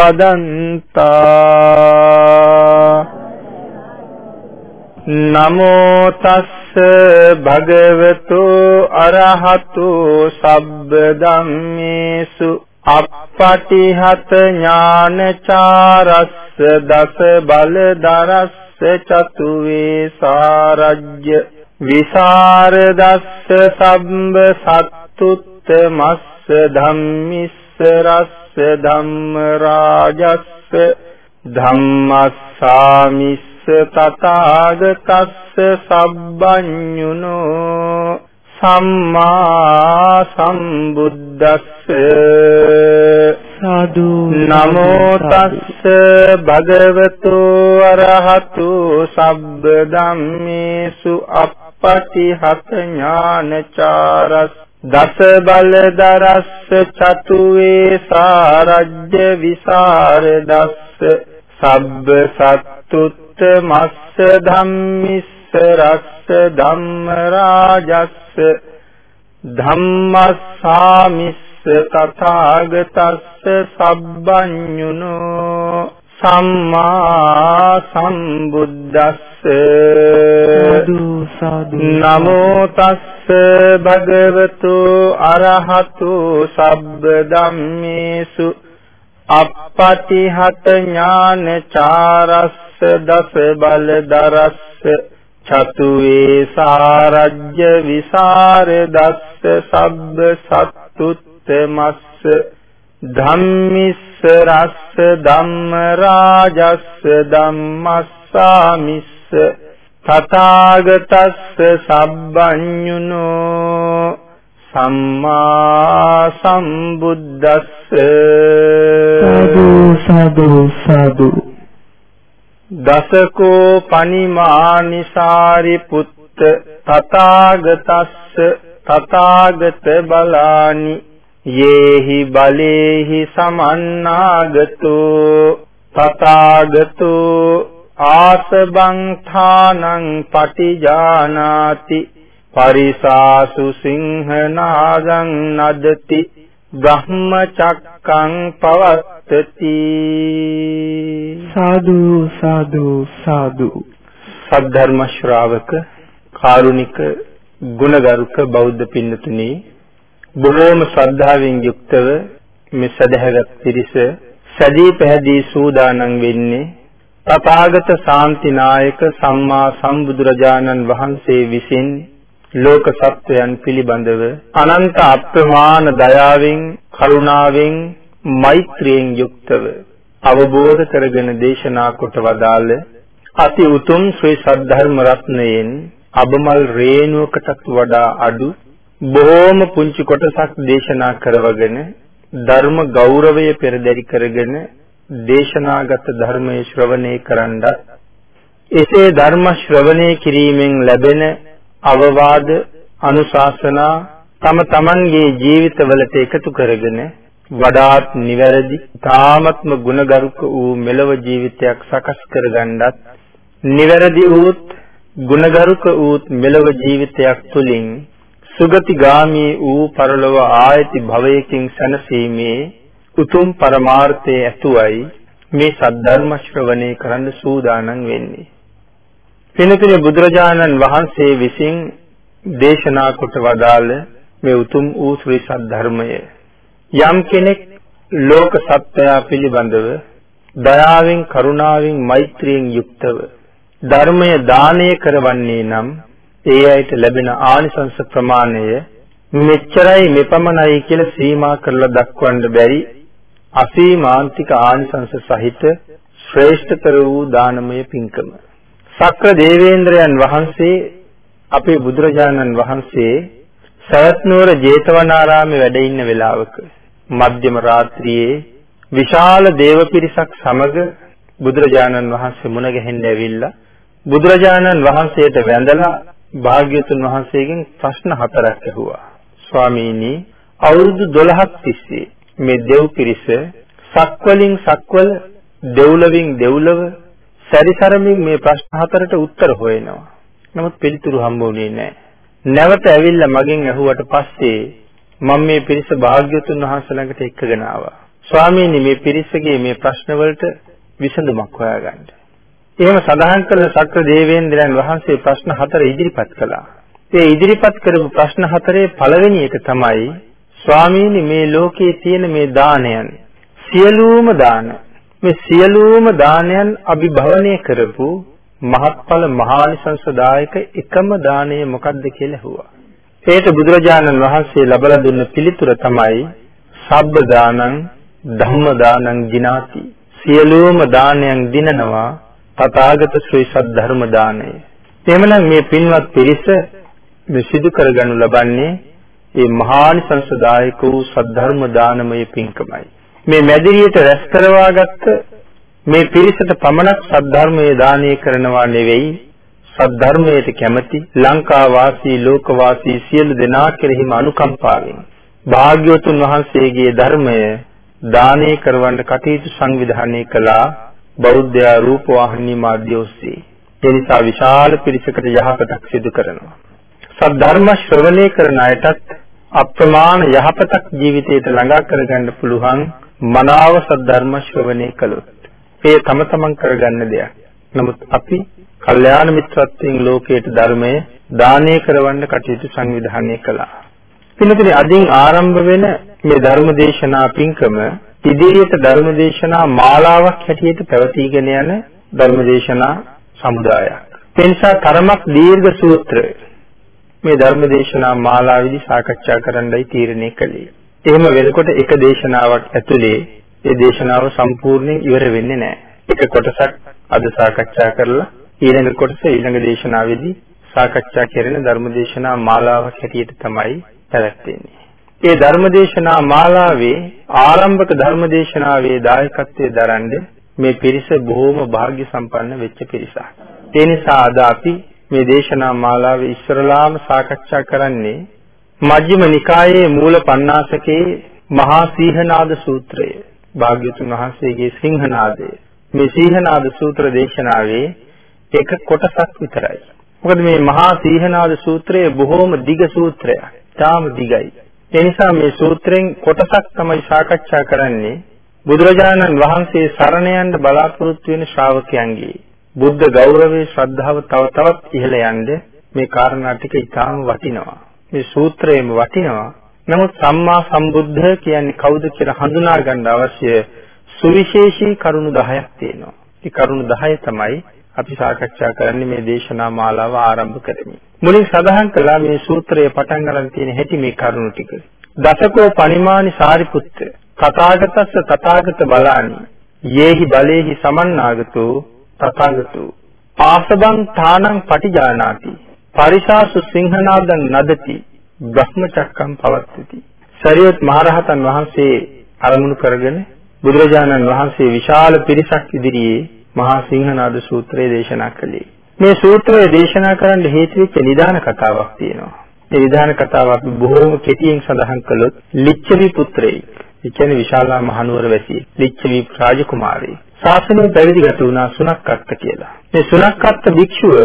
බදන්තා නමෝ තස්ස භගවතු අරහතු සබ්බ ධම්මේසු අප්පටිහත ඥානචාරස්ස දස බල දරස්ස චතු වේසාරජ්‍ය විසරදස්ස සම්බ සත්තුත්ත මස්ස ධම්මිස්ස රස්ස ධම්ම රාජස්ස ධම්මස්සාමිස්ස තථාගතස්ස සබ්බඤුනෝ සම්මා සම්බුද්දස්ස සාදු නමෝ තස්ස භගවතු අරහතු සබ්බ ධම්මේසු අප්පටිහත ඥානචාරස් දස බල දරස්ස චතු වේසාරජ්‍ය විසරදස්ස සබ්බ සත්තුත්ත මස්ස ධම්මිස්ස රස්ස ධම්ම රාජස්ස ධම්මස්සාමිස්ස තථාගතස්ස සබ්බඤුනෝ සම්මා සම්බුද්දස්ස නමෝ තස්ස භගවතු අරහතු සබ්බ ධම්මේසු අප්පටිහත ඥානචාරස්ස දස බල දරස්ස චතු වේසාරජ්‍ය විසරදස්ස සබ්බ සත්තුත් මස්ස ධම්මිස්ස රස්ස ධම්ම රාජස්ස ධම්මස්සාමිස්ස තථාගතස්ස සබ්බඤුනෝ සම්මා සම්බුද්දස්ස. සාදු සාදු සාදු. දසකෝ පනිමානිසාරි පුත්ත තථාගතස්ස තථාගත බලානි. යේහි බලේහි සමන්නාගතෝ තථාගතෝ ආසබං ථානං පටිජානාති පරිසාසු සිංහනාදං නදති බ්‍රහ්මචක්කං පවත්තති සාදු සාදු සාදු. සද්ධර්ම ශ්‍රාවක කාරුණික ගුණගරුක බෞද්ධ පින්නතුනි බොහෝම ශ්‍රද්ධාවෙන් යුක්තව මේ සදහගත් පිරිස සදී පැහැදී සූදානම් වෙන්නේ තථාගත ශාන්තිනායක සම්මා සම්බුදුරජාණන් වහන්සේ විසින් ලෝක සත්වයන් පිළිබඳව අනන්ත අප්‍රමාණ දයාවෙන් කරුණාවෙන් මෛත්‍රියෙන් යුක්තව අවබෝධ කරගෙන දේශනා කොට වදාළ අති උතුම් ශ්‍රී සද්ධර්ම රත්නයෙන් අබමල් රේණුවකටත් වඩා අඩු බොහෝම පුංචි කොටසක් දේශනා කරවගෙන ධර්ම ගෞරවය පෙරදරි කරගෙන දේශනාගත ධර්මයේ ශ්‍රවණය කරන්නත් එසේ ධර්ම ශ්‍රවණය කිරීමෙන් ලැබෙන අවවාද අනුශාසනා තම තමන්ගේ ජීවිතවලට එකතු කරගෙන වඩාත් නිවැරදි තාමත්ම ගුණගරුක වූ මෙලව ජීවිතයක් සකස් කරගන්නත් නිවැරදි වූත් ගුණගරුක වූත් මෙලව ජීවිතයක් තුළින් සුගතිගාමී වූ පරලොව ආයති භවයකින් සැනසීමේ උතුම් පරමාර්ථයේ ඇතුවයි මේ සද්ධර්ම ශ්‍රවණය කරන්න සූදානම් වෙන්නේ. පින්තුනේ බුදුරජාණන් වහන්සේ විසින් දේශනා කොට වදාළ මේ උතුම් වූ ශ්‍රී සද්ධර්මය යම් කෙනෙක් ලෝක සත්‍යය පිළිබඳව දයාවෙන් කරුණාවෙන් මෛත්‍රියෙන් යුක්තව ධර්මය දානය කරවන්නේ නම් ඒ අයට ලැබෙන ආනිසංස ප්‍රමාණය මෙච්චරයි මෙපමණයි කියලා සීමා කරලා දක්වන්න බැරි අසීමාන්තික ආනිසංස සහිත ශ්‍රේෂ්ඨතර වූ දානමය පින්කම. සක්‍ර දේවේන්ද්‍රයන් වහන්සේ අපේ බුදුරජාණන් වහන්සේ සවැත් නුවර ජේතවනාරාමේ වැඩ ඉන්න වෙලාවක මධ්‍යම රාත්‍රියේ විශාල දේව පිරිසක් සමග බුදුරජාණන් වහන්සේ මුණ ගැහෙන්න ඇවිල්ලා බුදුරජාණන් වහන්සේට වැඳලා භාග්‍යතුන් වහන්සේගෙන් ප්‍රශ්න හතරක් ඇහුවා. ස්වාමීනි අවුරුදු 12ක් තිස්සේ මේ දෙව් පිරිස සක්වලින් සක්වල දෙව්ලවින් දෙව්ලව සැරිසරමින් මේ ප්‍රශ්න හතරට උත්තර හොයනවා. නමුත් පිළිතුරු හම්බ වුණේ නැහැ. නැවත ඇවිල්ලා මගෙන් ඇහුවට පස්සේ මම මේ පිරිස භාග්‍යතුන් වහන්සේ ළඟට එක්කගෙන ආවා. ස්වාමීනි මේ පිරිසගේ මේ ප්‍රශ්න වලට විසඳුමක් හොයාගන්න. එහෙම සඳහන් කළ සක්‍ර දේවේන්ද්‍රයන් වහන්සේ ප්‍රශ්න හතර ඉදිරිපත් කළා. ඒ ඉදිරිපත් කරපු ප්‍රශ්න හතරේ පළවෙනි එක තමයි ස්වාමීනි මේ ලෝකයේ තියෙන මේ දානයන් සියලුම දාන මේ සියලුම දානයන් අභිභවනය කරපු මහත්ඵල මහානිසංසදායක එකම දාණය මොකක්ද කියලා ඇහුවා. ඒට බුදුරජාණන් වහන්සේ ලබලා දුන්න පිළිතුර තමයි සබ්බ දානං ධම්ම දානං ජිනාති. සියලුම දානයන් දිනනවා තථාගත ශ්‍රී සද්ධර්ම දාණය. එhmenan මේ පින්වත් පිරිස මේ සිදු කරගනු ලබන්නේ මේ මහානිසංසදායක වූ සද්ධර්ම දානමය පින්කමයි. මේ මැදිරියට රැස් කරවාගත්ත මේ පිරිසට පමණක් සද්ධර්මයේ දානය කරනවා නෙවෙයි සද්ධර්මයට කැමති ලංකා වාසී ලෝක වාසී සියලු දෙනා කෙරෙහිම අනුකම්පාවෙන් භාග්‍යවතුන් වහන්සේගේ ධර්මය දානය කරවන්න කටයුතු සංවිධානය කළා බෞද්ධ රූප වාහිනී මාධ්‍ය ඔස්සේ ඒ නිසා විශාල පිරිසකට යහපතක් සිදු කරනවා සද්ධර්ම ශ්‍රවණය කරන අයටත් අප්‍රමාණ යහපතක් ජීවිතයට ළඟා කරගන්න පුළුවන් මනාව සද්ධර්ම ශ්‍රවණය කළොත් ඒ තම තමන් කරගන්න දෙයක්. නමුත් අපි කල්යාණ මිත්‍රත්වයෙන් ලෝකයට ධර්මය දානය කරවන්න කටයුතු සංවිධානය කළා. පින්තුනි අදින් ආරම්භ වෙන මේ ධර්මදේශනා පින්කම ඉදිරියට ධර්මදේශනා මාලාවක් හැටියට පැවතීගෙන යන ධර්මදේශනා සමුදායක්. ඒ නිසා තරමක් දීර්ඝ සූත්‍ර මේ ධර්මදේශනා මාලාවේදී සාකච්ඡා කරන්නයි තීරණය කළේ. එහෙම වෙනකොට එක දේශනාවක් ඇතුලේ ඒ දේශනාව සම්පූර්ණයෙන් ඉවර වෙන්නේ නැහැ. එක කොටසක් අද සාකච්ඡා කරලා ඊළඟ කොටස ඊළඟ දේශනාවේදී සාකච්ඡා කරන ධර්මදේශනා මාලාවක් හැටියට තමයි පැවැත්වෙන්නේ. ඒ ධර්මදේශනා මාලාවේ ආරම්භක ධර්මදේශනාවේ දායකත්වයේ දරන්නේ මේ පිරිස බොහෝම වාග්ය සම්පන්න වෙච්ච පිරිසක්. ඒ නිසා අද අපි මේ දේශනා මාලාවේ ඉස්සරලාම සාකච්ඡා කරන්නේ මජ්ක්‍ධිම නිකායේ මූල පණ්ණාසකේ මහා සීහනාද සූත්‍රය. භාග්‍යතුන් වහන්සේගේ සිංහනාදය. මේ සීහනාද සූත්‍ර දේශනාවේ එක කොටසක් විතරයි. මොකද මේ මහා සීහනාද සූත්‍රය බොහෝම දිග සූත්‍රයක්. තාම දිගයි. ඒ නිසා මේ සූත්‍රෙන් කොටසක් තමයි සාකච්ඡා කරන්නේ බුදුරජාණන් වහන්සේ සරණ යන්න බලාපොරොත්තු වෙන ශ්‍රාවකයන්ගේ බුද්ධ ගෞරවයේ ශ්‍රද්ධාව තව තවත් ඉහළ යන්න මේ කාරණා ටික ඉතාම වටිනවා. මේ සූත්‍රයේම වටිනවා. නමුත් සම්මා සම්බුද්ධ කියන්නේ කවුද කියලා හඳුනා ගන්න අවශ්‍ය සුවිශේෂී කරුණු 10ක් තියෙනවා. ඒ කරුණු 10 තමයි අපි සාකච්ඡා කරන්නේ මේ දේශනා මාලාව ආරම්භ කරමින්. මුලින් සඳහන් කළා මේ සූත්‍රය පටන් ගන්න තියෙන හැටි මේ කරුණු ටික. දසකෝ පනිමානි සාරිපුත්ත තථාගතස්ස තථාගත බලානි යේහි බලේහි සමන්නාගතෝ තථාගතෝ ආසබං තානං පටිජානාති පරිසාසු සිංහනාදං නදති බ්‍රහ්මචක්කම් පවත්ති. සරියත් මහරහතන් වහන්සේ අරමුණු කරගෙන බුදුරජාණන් වහන්සේ විශාල පිරිසක් ඉදිරියේ මහා සිංහනාද සූත්‍රය දේශනා කළේ. මේ සූත්‍රය දේශනා කරන්න හේතු වෙච්ච නිදාන කතාවක් තියෙනවා. මේ නිදාන කතාව අපි බොහෝම කෙටියෙන් සඳහන් කළොත් ලිච්ඡවි පුත්‍රයෙක්. ඒ කියන්නේ විශාලා මහනුවර වැසියෙක්. ලිච්ඡවි රාජකුමාරයෙක්. ශාසනය පැවිදිගත වුණා සුනක්කත්ත කියලා. මේ සුනක්කත්ත භික්ෂුව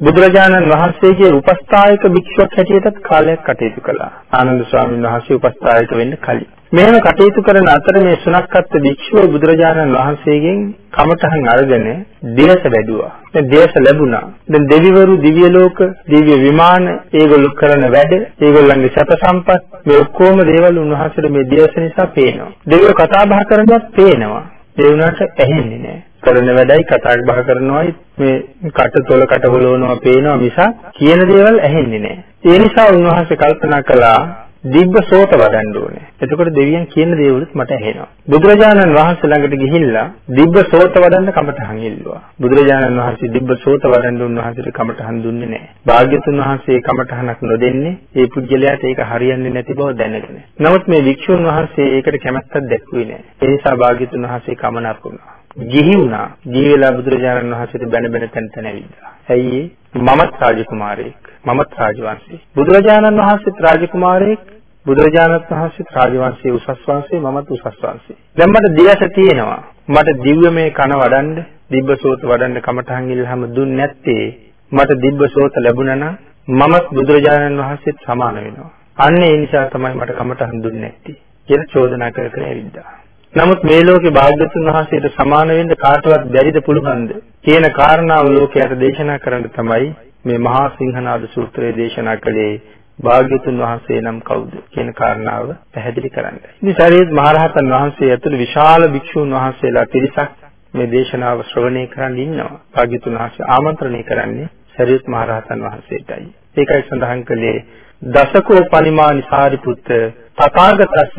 බුදුරජාණන් වහන්සේගේ උපස්ථායක භික්ෂුවක් හැටියටත් කාලයක් කටයුතු කළා. ආනන්ද ස්වාමීන් වහන්සේ උපස්ථායක වෙන්න කලින්. මෙහෙම කටයුතු කරන අතර මේ සුණක්කත් භික්ෂුව බුදුරජාණන් වහන්සේගෙන් කමඨහන් අරගෙන දේශ වැඩුවා. දැන් දේශ ලැබුණා. දැන් දෙවිවරු දිව්‍ය ලෝක, දිව්‍ය විමාන, ඒගොල්ලෝ කරන වැඩ, ඒගොල්ලන්ගේ සැප සම්පත් මේ ඔක්කොම දේවල් උන්වහන්සේට මේ දේශ නිසා පේනවා. දෙවියෝ කතා බහ කරනවත් පේනවා. ඒ වුණාට ඇහෙන්නේ නැහැ. කරන වැඩයි කතා බහ කරනවායි මේ කට තොල කට හොලවනවා පේනවා මිසක් කියන දේවල් ඇහෙන්නේ නැහැ. ඒ නිසා උන්වහන්සේ කල්පනා කළා දිබ්බ සෝත වඩන්න ඕනේ. එතකොට දෙවියන් කියන දේවලුත් මට ඇහෙනවා. බුදුරජාණන් වහන්සේ ළඟට ගිහිල්ලා දිබ්බ සෝත වඩන්න කමටහන් ඉල්ලුවා. බුදුරජාණන් වහන්සේ දිබ්බ සෝත වඩන්න උන්වහන්සේට කමටහන් දුන්නේ නැහැ. භාග්‍යතුන් වහන්සේ කමටහනක් නොදෙන්නේ ඒ පුජ්‍යලයාට ඒක හරියන්නේ නැති බව දැනගෙන. නමුත් මේ වික්ෂුන් වහන්සේ ඒකට කැමැත්තක් දැක්ුවේ නැහැ. ඒ නිසා භාග්‍යතුන් වහන්සේ කමනක් වුණා. ගිහි වුණා. ගිහි වෙලා බුදුරජාණන් වහන්සේට බැන බැන තැන් තැන ඇවිල්ලා. ඇයි මමත් රාජකුමාරයෙක්. මමත් රාජවංශී. බුදුරජාණන් වහන්සේත් රාජකුමාරයෙක් බුදුරජාණන් වහන්සේත් රාජවංශයේ උසස් වංශයේ මමත් උසස් වංශයේ. දැන් මට දිවස තියෙනවා. මට දිව්‍යමය කන වඩන්න, දිබ්බසෝත වඩන්න කමඨහන් ඉල්ලහම දුන්නේ නැත්තේ මට දිබ්බසෝත ලැබුණා නම් මමත් බුදුරජාණන් වහන්සේත් සමාන වෙනවා. අන්න ඒ නිසා තමයි මට කමඨහන් දුන්නේ නැත්තේ කියලා චෝදනා කර කර ඇවිද්දා. නමුත් මේ ලෝකේ භාග්‍යතුන් වහන්සේට සමාන වෙන්න කාටවත් බැරිද පුළුවන්ද කියන කාරණාව ලෝකයට දේශනා කරන්න තමයි මේ මහා සිංහනාද සූත්‍රයේ දේශනා කළේ භාග්‍යතුන් වහන්සේ නම් කවුද කියන කාරණාව පැහැදිලි කරන්න. ඉතින් සරියත් මහරහතන් වහන්සේ ඇතුළු විශාල භික්ෂූන් වහන්සේලා පිරිසක් මේ දේශනාව ශ්‍රවණය කරන් ඉන්නවා. භාග්‍යතුන් වහන්සේ ආමන්ත්‍රණය කරන්නේ සරියත් මහරහතන් වහන්සේටයි. ඒකයි සඳහන් කළේ දසකෝ පරිමානි සාරිපුත්ත තථාගතස්ස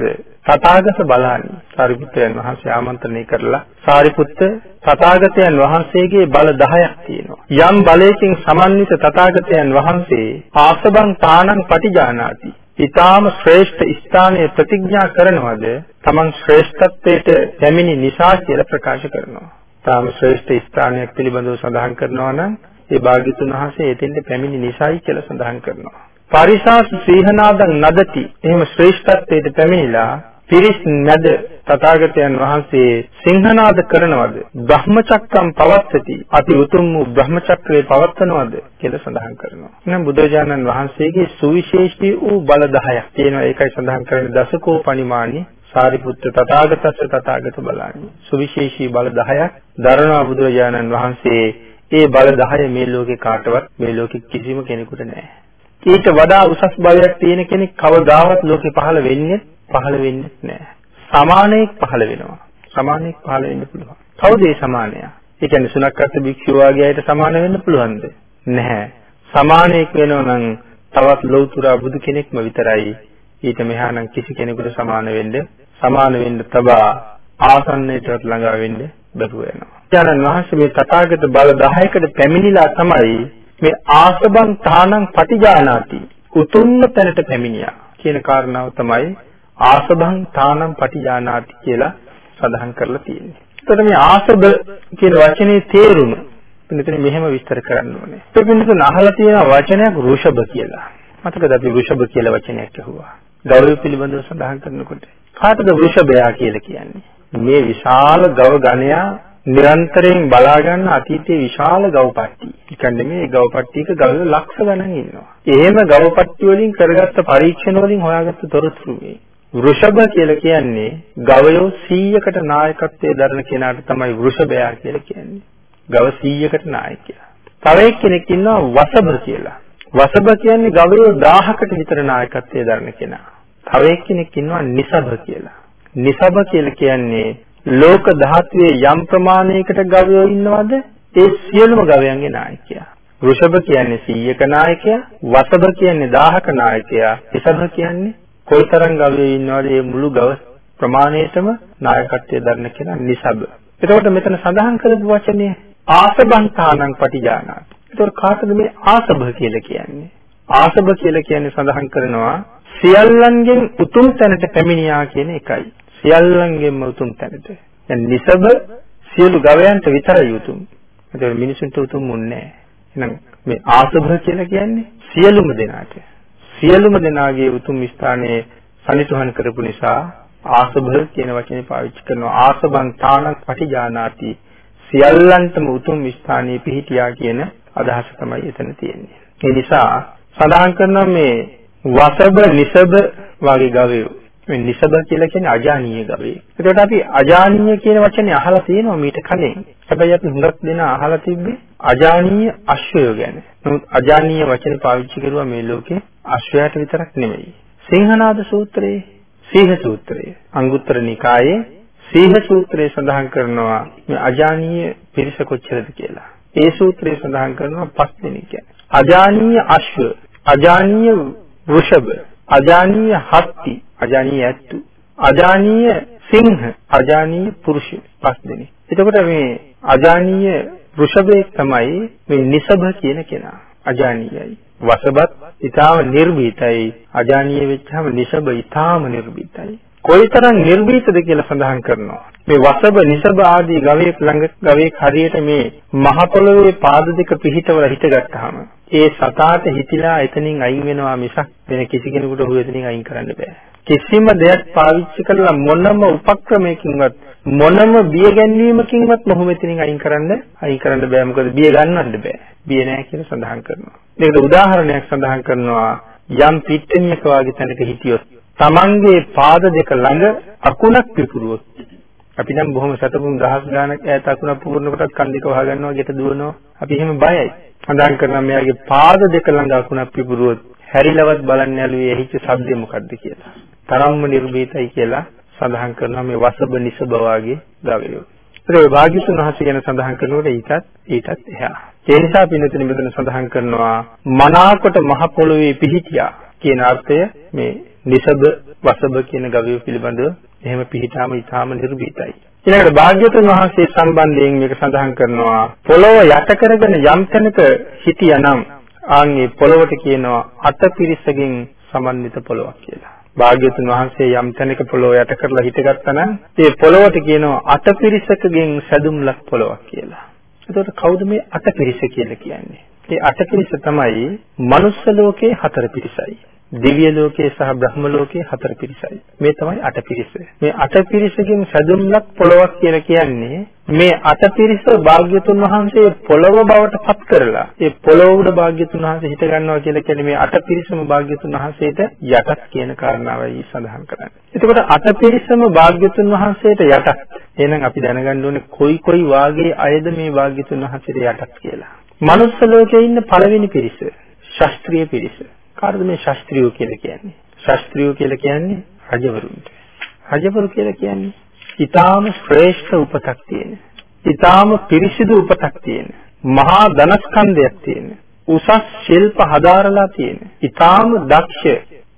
තථාගත බලානි. සාරිපුත්‍රයන් වහන්සේ ආමන්ත්‍රණය කරලා සාරිපුත්ත තථාගතයන් වහන්සේගේ බල 10ක් තියෙනවා. යම් බලයකින් සමන්විත තථාගතයන් වහන්සේ ආසබං තානං පටිජානාති. ඊටාම ශ්‍රේෂ්ඨ ස්ථානයේ ප්‍රතිඥා කරනවද තමන් ශ්‍රේෂ්ඨත්වයට පැමිණි නිසා කියලා ප්‍රකාශ කරනවා. තාම ශ්‍රේෂ්ඨ ස්ථානයක් පිළිබඳව සඳහන් කරනවා නම් ඒ භාග්‍යතුන් වහන්සේ එතෙන්ට පැමිණි නිසායි කියලා සඳහන් කරනවා. පරිසාස සීහනාදං නදති. එහෙම ශ්‍රේෂ්ඨත්වයට පැමිණිලා පිරිස් නැද තථාගතයන් වහන්සේ සිංහනාද කරනවද? බ්‍රහ්මචක්කම් පවත්තති අති උතුම් වූ බ්‍රහ්මචක්‍රේ පවත්නවද කියලා සඳහන් කරනවා. එහෙනම් බුදුරජාණන් වහන්සේගේ සුවිශේෂී වූ බල 10ක් තියෙනවා. ඒකයි සඳහන් කරන්නේ දසකෝ පණිමානි සාරිපුත්ත තථාගතස්ස තථාගත බලානි සුවිශේෂී බල 10ක් දරනවා බුදුරජාණන් වහන්සේ. ඒ බල 10 මේ ලෝකේ කාටවත් මේ ලෝකෙ කිසිම කෙනෙකුට නැහැ. ඊට වඩා උසස් බලයක් තියෙන කෙනෙක් කවදාවත් ලෝකේ පහළ වෙන්නේ පහළ වෙන්නේ නැහැ. සමානයෙක් පහළ වෙනවා. සමානයෙක් පහළ වෙන්න පුළුවන්. කවුද ඒ සමානය? ඒ කියන්නේ සුණක්කත් භික්ෂුව වගේ අයට සමාන වෙන්න පුළුවන්ද? නැහැ. සමානයෙක් වෙනවා නම් තවත් ලෞතුරා බුදු කෙනෙක්ම විතරයි. ඊට මෙහා නම් කිසි කෙනෙකුට සමාන වෙන්න සමාන වෙන්න තබා ආසන්නයටවත් ළඟා වෙන්න බැරුව යනවා. ඥානන් වහන්සේ මේ තථාගත බල 10කට පැමිණිලා තමයි මේ ආසබං තානං පටිජානාති උතුම්ම තැනට පැමිණියා කියන කාරණාව තමයි ආසබං තානං පටිජානාති කියලා සඳහන් කරලා තියෙන්නේ. එතකොට මේ ආසබ කියන වචනේ තේරුම මෙතන මෙහෙම විස්තර කරන්න ඕනේ. ඒ පිළිතුරු අහලා තියෙන වචනයක් රුෂභ කියලා. මතකද අපි රුෂභ කියලා වචනයක් අහුවා. ගෞරව පිළිබඳව සඳහන් කරනකොට කාටද රුෂභයා කියලා කියන්නේ? මේ විශාල ගව ගණයා නිරන්තරයෙන් බලා ගන්න අතීතයේ විශාල ගවපට්ටි. කියන්නේ මේ ගවපට්ටියක ගවය ලක්ෂ ගණන් ඉන්නවා. එහෙම ගවපට්ටි වලින් කරගත්ත පරීක්ෂණ වලින් හොයාගත්ත තොරතුරු මේ. වෘෂභ කියලා කියන්නේ ගවයෝ 100කට නායකත්වයේ දරන කෙනාට තමයි වෘෂභයා කියලා කියන්නේ. ගව 100කට නායකයා. තව එක්කෙනෙක් ඉන්නවා වසභ කියලා. වසභ කියන්නේ ගවයෝ 1000කට විතර නායකත්වයේ දරන කෙනා. තව එක්කෙනෙක් ඉන්නවා නිසභ කියලා. නිසභ කියලා කියන්නේ ලෝක ධාතුවේ යම් ප්‍රමාණයකට ගවයෝ ඉන්නවද ඒ සියලුම ගවයන්ගේ නායකයා. වෘෂභ කියන්නේ 100ක නායකයා, වසභ කියන්නේ 1000ක නායකයා, ඉසභ කියන්නේ කොයිතරම් ගවයෝ ඉන්නවද මේ මුළු ගව ප්‍රමාණයටම නායකත්වයේ දරන කෙනා නිසබ. එතකොට මෙතන සඳහන් කරපු වචනේ ආසබන්තානං පටිජානාති. එතකොට කාටද මේ ආසභ කියලා කියන්නේ? ආසභ කියලා කියන්නේ සඳහන් කරනවා සියල්ලන්ගෙන් උතුම් තැනට පැමිණියා කියන එකයි. සියල්ලන්ගෙන්ම උතුම් තැනට. දැන් නිසබ සියලු ගවයන්ට විතරයි උතුම්. ඒතකොට මිනිසුන්ට උතුම් මුන්නේ නැහැ. මේ ආසභ කියලා කියන්නේ සියලුම දෙනාට. සියලුම දෙනාගේ උතුම් ස්ථානයේ සනිටුහන් කරපු නිසා ආසභ කියන වචනේ පාවිච්චි කරනවා. ආසබං තානං පටිජානාති සියල්ලන්ටම උතුම් ස්ථානයේ පිහිටියා කියන අදහස තමයි එතන තියෙන්නේ. ඒ නිසා සඳහන් කරනවා මේ වසබ නිසබ වගේ ගවයෝ මේ නිසබ කියලා කියන්නේ අජානීය ගවයෙක්. ඒකට අපි අජානීය කියන වචනේ අහලා තියෙනවා මීට කලින්. හැබැයි අපි හුඟක් දෙනා අහලා තිබ්බේ අජානීය අශ්වය ගැන. නමුත් අජානීය වචනේ පාවිච්චි කරුවා මේ ලෝකේ අශ්වයාට විතරක් නෙමෙයි. සිංහනාද සූත්‍රයේ සීහ සූත්‍රය අංගුත්තර නිකායේ සීහ සූත්‍රයේ සඳහන් කරනවා මේ අජානීය පිරිස කොච්චරද කියලා. ඒ සූත්‍රයේ සඳහන් කරනවා පස් දෙනෙක් අජානීය අශ්ව, අජානීය වෘෂභ, අජානීය හත්ති, අජානීය ඇත්තු, අජානීය සිංහ, අජානීය පුරුෂ පස් දෙනෙක්. එතකොට මේ අජානීය වෘෂභයේ තමයි මේ නිසභ කියන කෙනා. අජානීයයි. වසබත් ඊටාම නිර්භීතයි. අජානීය වෙච්චාම නිසභ ඊටාම නිර්භීතයි. කොයිතරම් නිර්භීතද කියලා සඳහන් කරනවා. මේ වසබ නිසබ ආදී ගවයෙක් ළඟ ගවයෙක් හරියට මේ මහ පොළොවේ පාද දෙක පිහිටවල හිටගත්තාම ඒ සතාට හිතිලා එතනින් අයින් වෙනවා මිසක් වෙන කිසි කෙනෙකුට ඔහු එතනින් අයින් කරන්න බෑ. කිසිම දෙයක් පාවිච්චි කරලා මොනම උපක්‍රමයකින්වත් මොනම බිය ගැන්වීමකින්වත් මොහු මෙතනින් අයින් කරන්න අයින් කරන්න බෑ මොකද බිය ගන්නන්න බෑ. බිය නෑ කියලා සඳහන් කරනවා. මේකට උදාහරණයක් සඳහන් කරනවා යම් පිට්ටනියක වාගේ තැනක හිටියොත් තමන්ගේ පාද දෙක ළඟ අකුණක් පිපුරුවොත් අපි නම් බොහොම සතපුම් දහස් ගානක් ඈත අකුණක් පුපුරන කොටත් කන් දෙක වහ ගන්නවා ගෙට දුවනවා. අපි එහෙම බයයි. සඳහන් කරනවා මෙයාගේ පාද දෙක ළඟ අකුණක් පිපුරුවොත් හැරිලවත් බලන්න ඇලුවේ ඇහිච්ච සද්දේ මොකද්ද කියලා. තරම්ම නිර්භීතයි කියලා සඳහන් කරනවා මේ වසබ නිසබ වාගේ ගවයෝ. ඒ භාග්‍යතුන් වහන්සේ ගැන සඳහන් කරනකොට ඊටත් ඊටත් එහා. ඒ නිසා පින්නතුනි මෙතන සඳහන් කරනවා මනාකොට මහ පොළොවේ පිහිටියා කියන අර්ථය මේ නිසබ වසබ කියන ගවය පිළිබඳව එහෙම පිහිටාම ඊටාම නිර්භීතයි. ඊළඟට භාග්‍යතුන් වහන්සේ සම්බන්ධයෙන් මේක සඳහන් කරනවා පොළොව යට කරගෙන යම් තැනක හිටියානම් ආන්ගේ පොළොවට කියනවා අතපිරිසකින් සමන්විත පොළොවක් කියලා. භාග්‍යතුන් වහන්සේ යම් තැනක පොළොව යට කරලා හිටගත්තා නම් ඒ පොළොවට කියනවා අතපිරිසකගෙන් සැදුම්ලක් පොළොවක් කියලා. එතකොට කවුද මේ අතපිරිස කියලා කියන්නේ? ඒ අටපිරිස තමයි මනුස්ස ලෝකේ හතර පිරිසයි. දිව්‍ය ලෝකයේ සහ බ්‍රහ්ම ලෝකයේ හතර පිරිසයි. මේ තමයි අටපිරිස. මේ අටපිරිසකින් සැදුම්ලක් පොළොවක් කියලා කියන්නේ මේ අටපිරිස භාග්‍යතුන් වහන්සේ පොළොව බවට පත් කරලා ඒ පොළොව උඩ භාග්‍යතුන් වහන්සේ හිට ගන්නවා කියලා කියන්නේ මේ අටපිරිසම භාග්‍යතුන් වහන්සේට යටත් කියන කාරණාවයි සඳහන් කරන්නේ. එතකොට අටපිරිසම භාග්‍යතුන් වහන්සේට යටත්. එහෙනම් අපි දැනගන්න ඕනේ කොයි කොයි වාගේ අයද මේ භාග්‍යතුන් වහන්සේට යටත් කියලා. මනුස්ස ලෝකයේ ඉන්න පළවෙනි පිරිස ශාස්ත්‍රීය පිරිස. කාටද මේ ශාස්ත්‍රීය කියලා කියන්නේ? ශාස්ත්‍රීය කියලා කියන්නේ රජවරුන්ට. රජවරු කියලා කියන්නේ ඊටාම ශ්‍රේෂ්ඨ උපතක් තියෙන. ඊටාම පිරිසිදු උපතක් තියෙන. මහා ධනස්කන්ධයක් තියෙන. උසස් ශිල්ප හදාරලා තියෙන. ඊටාම දක්ෂ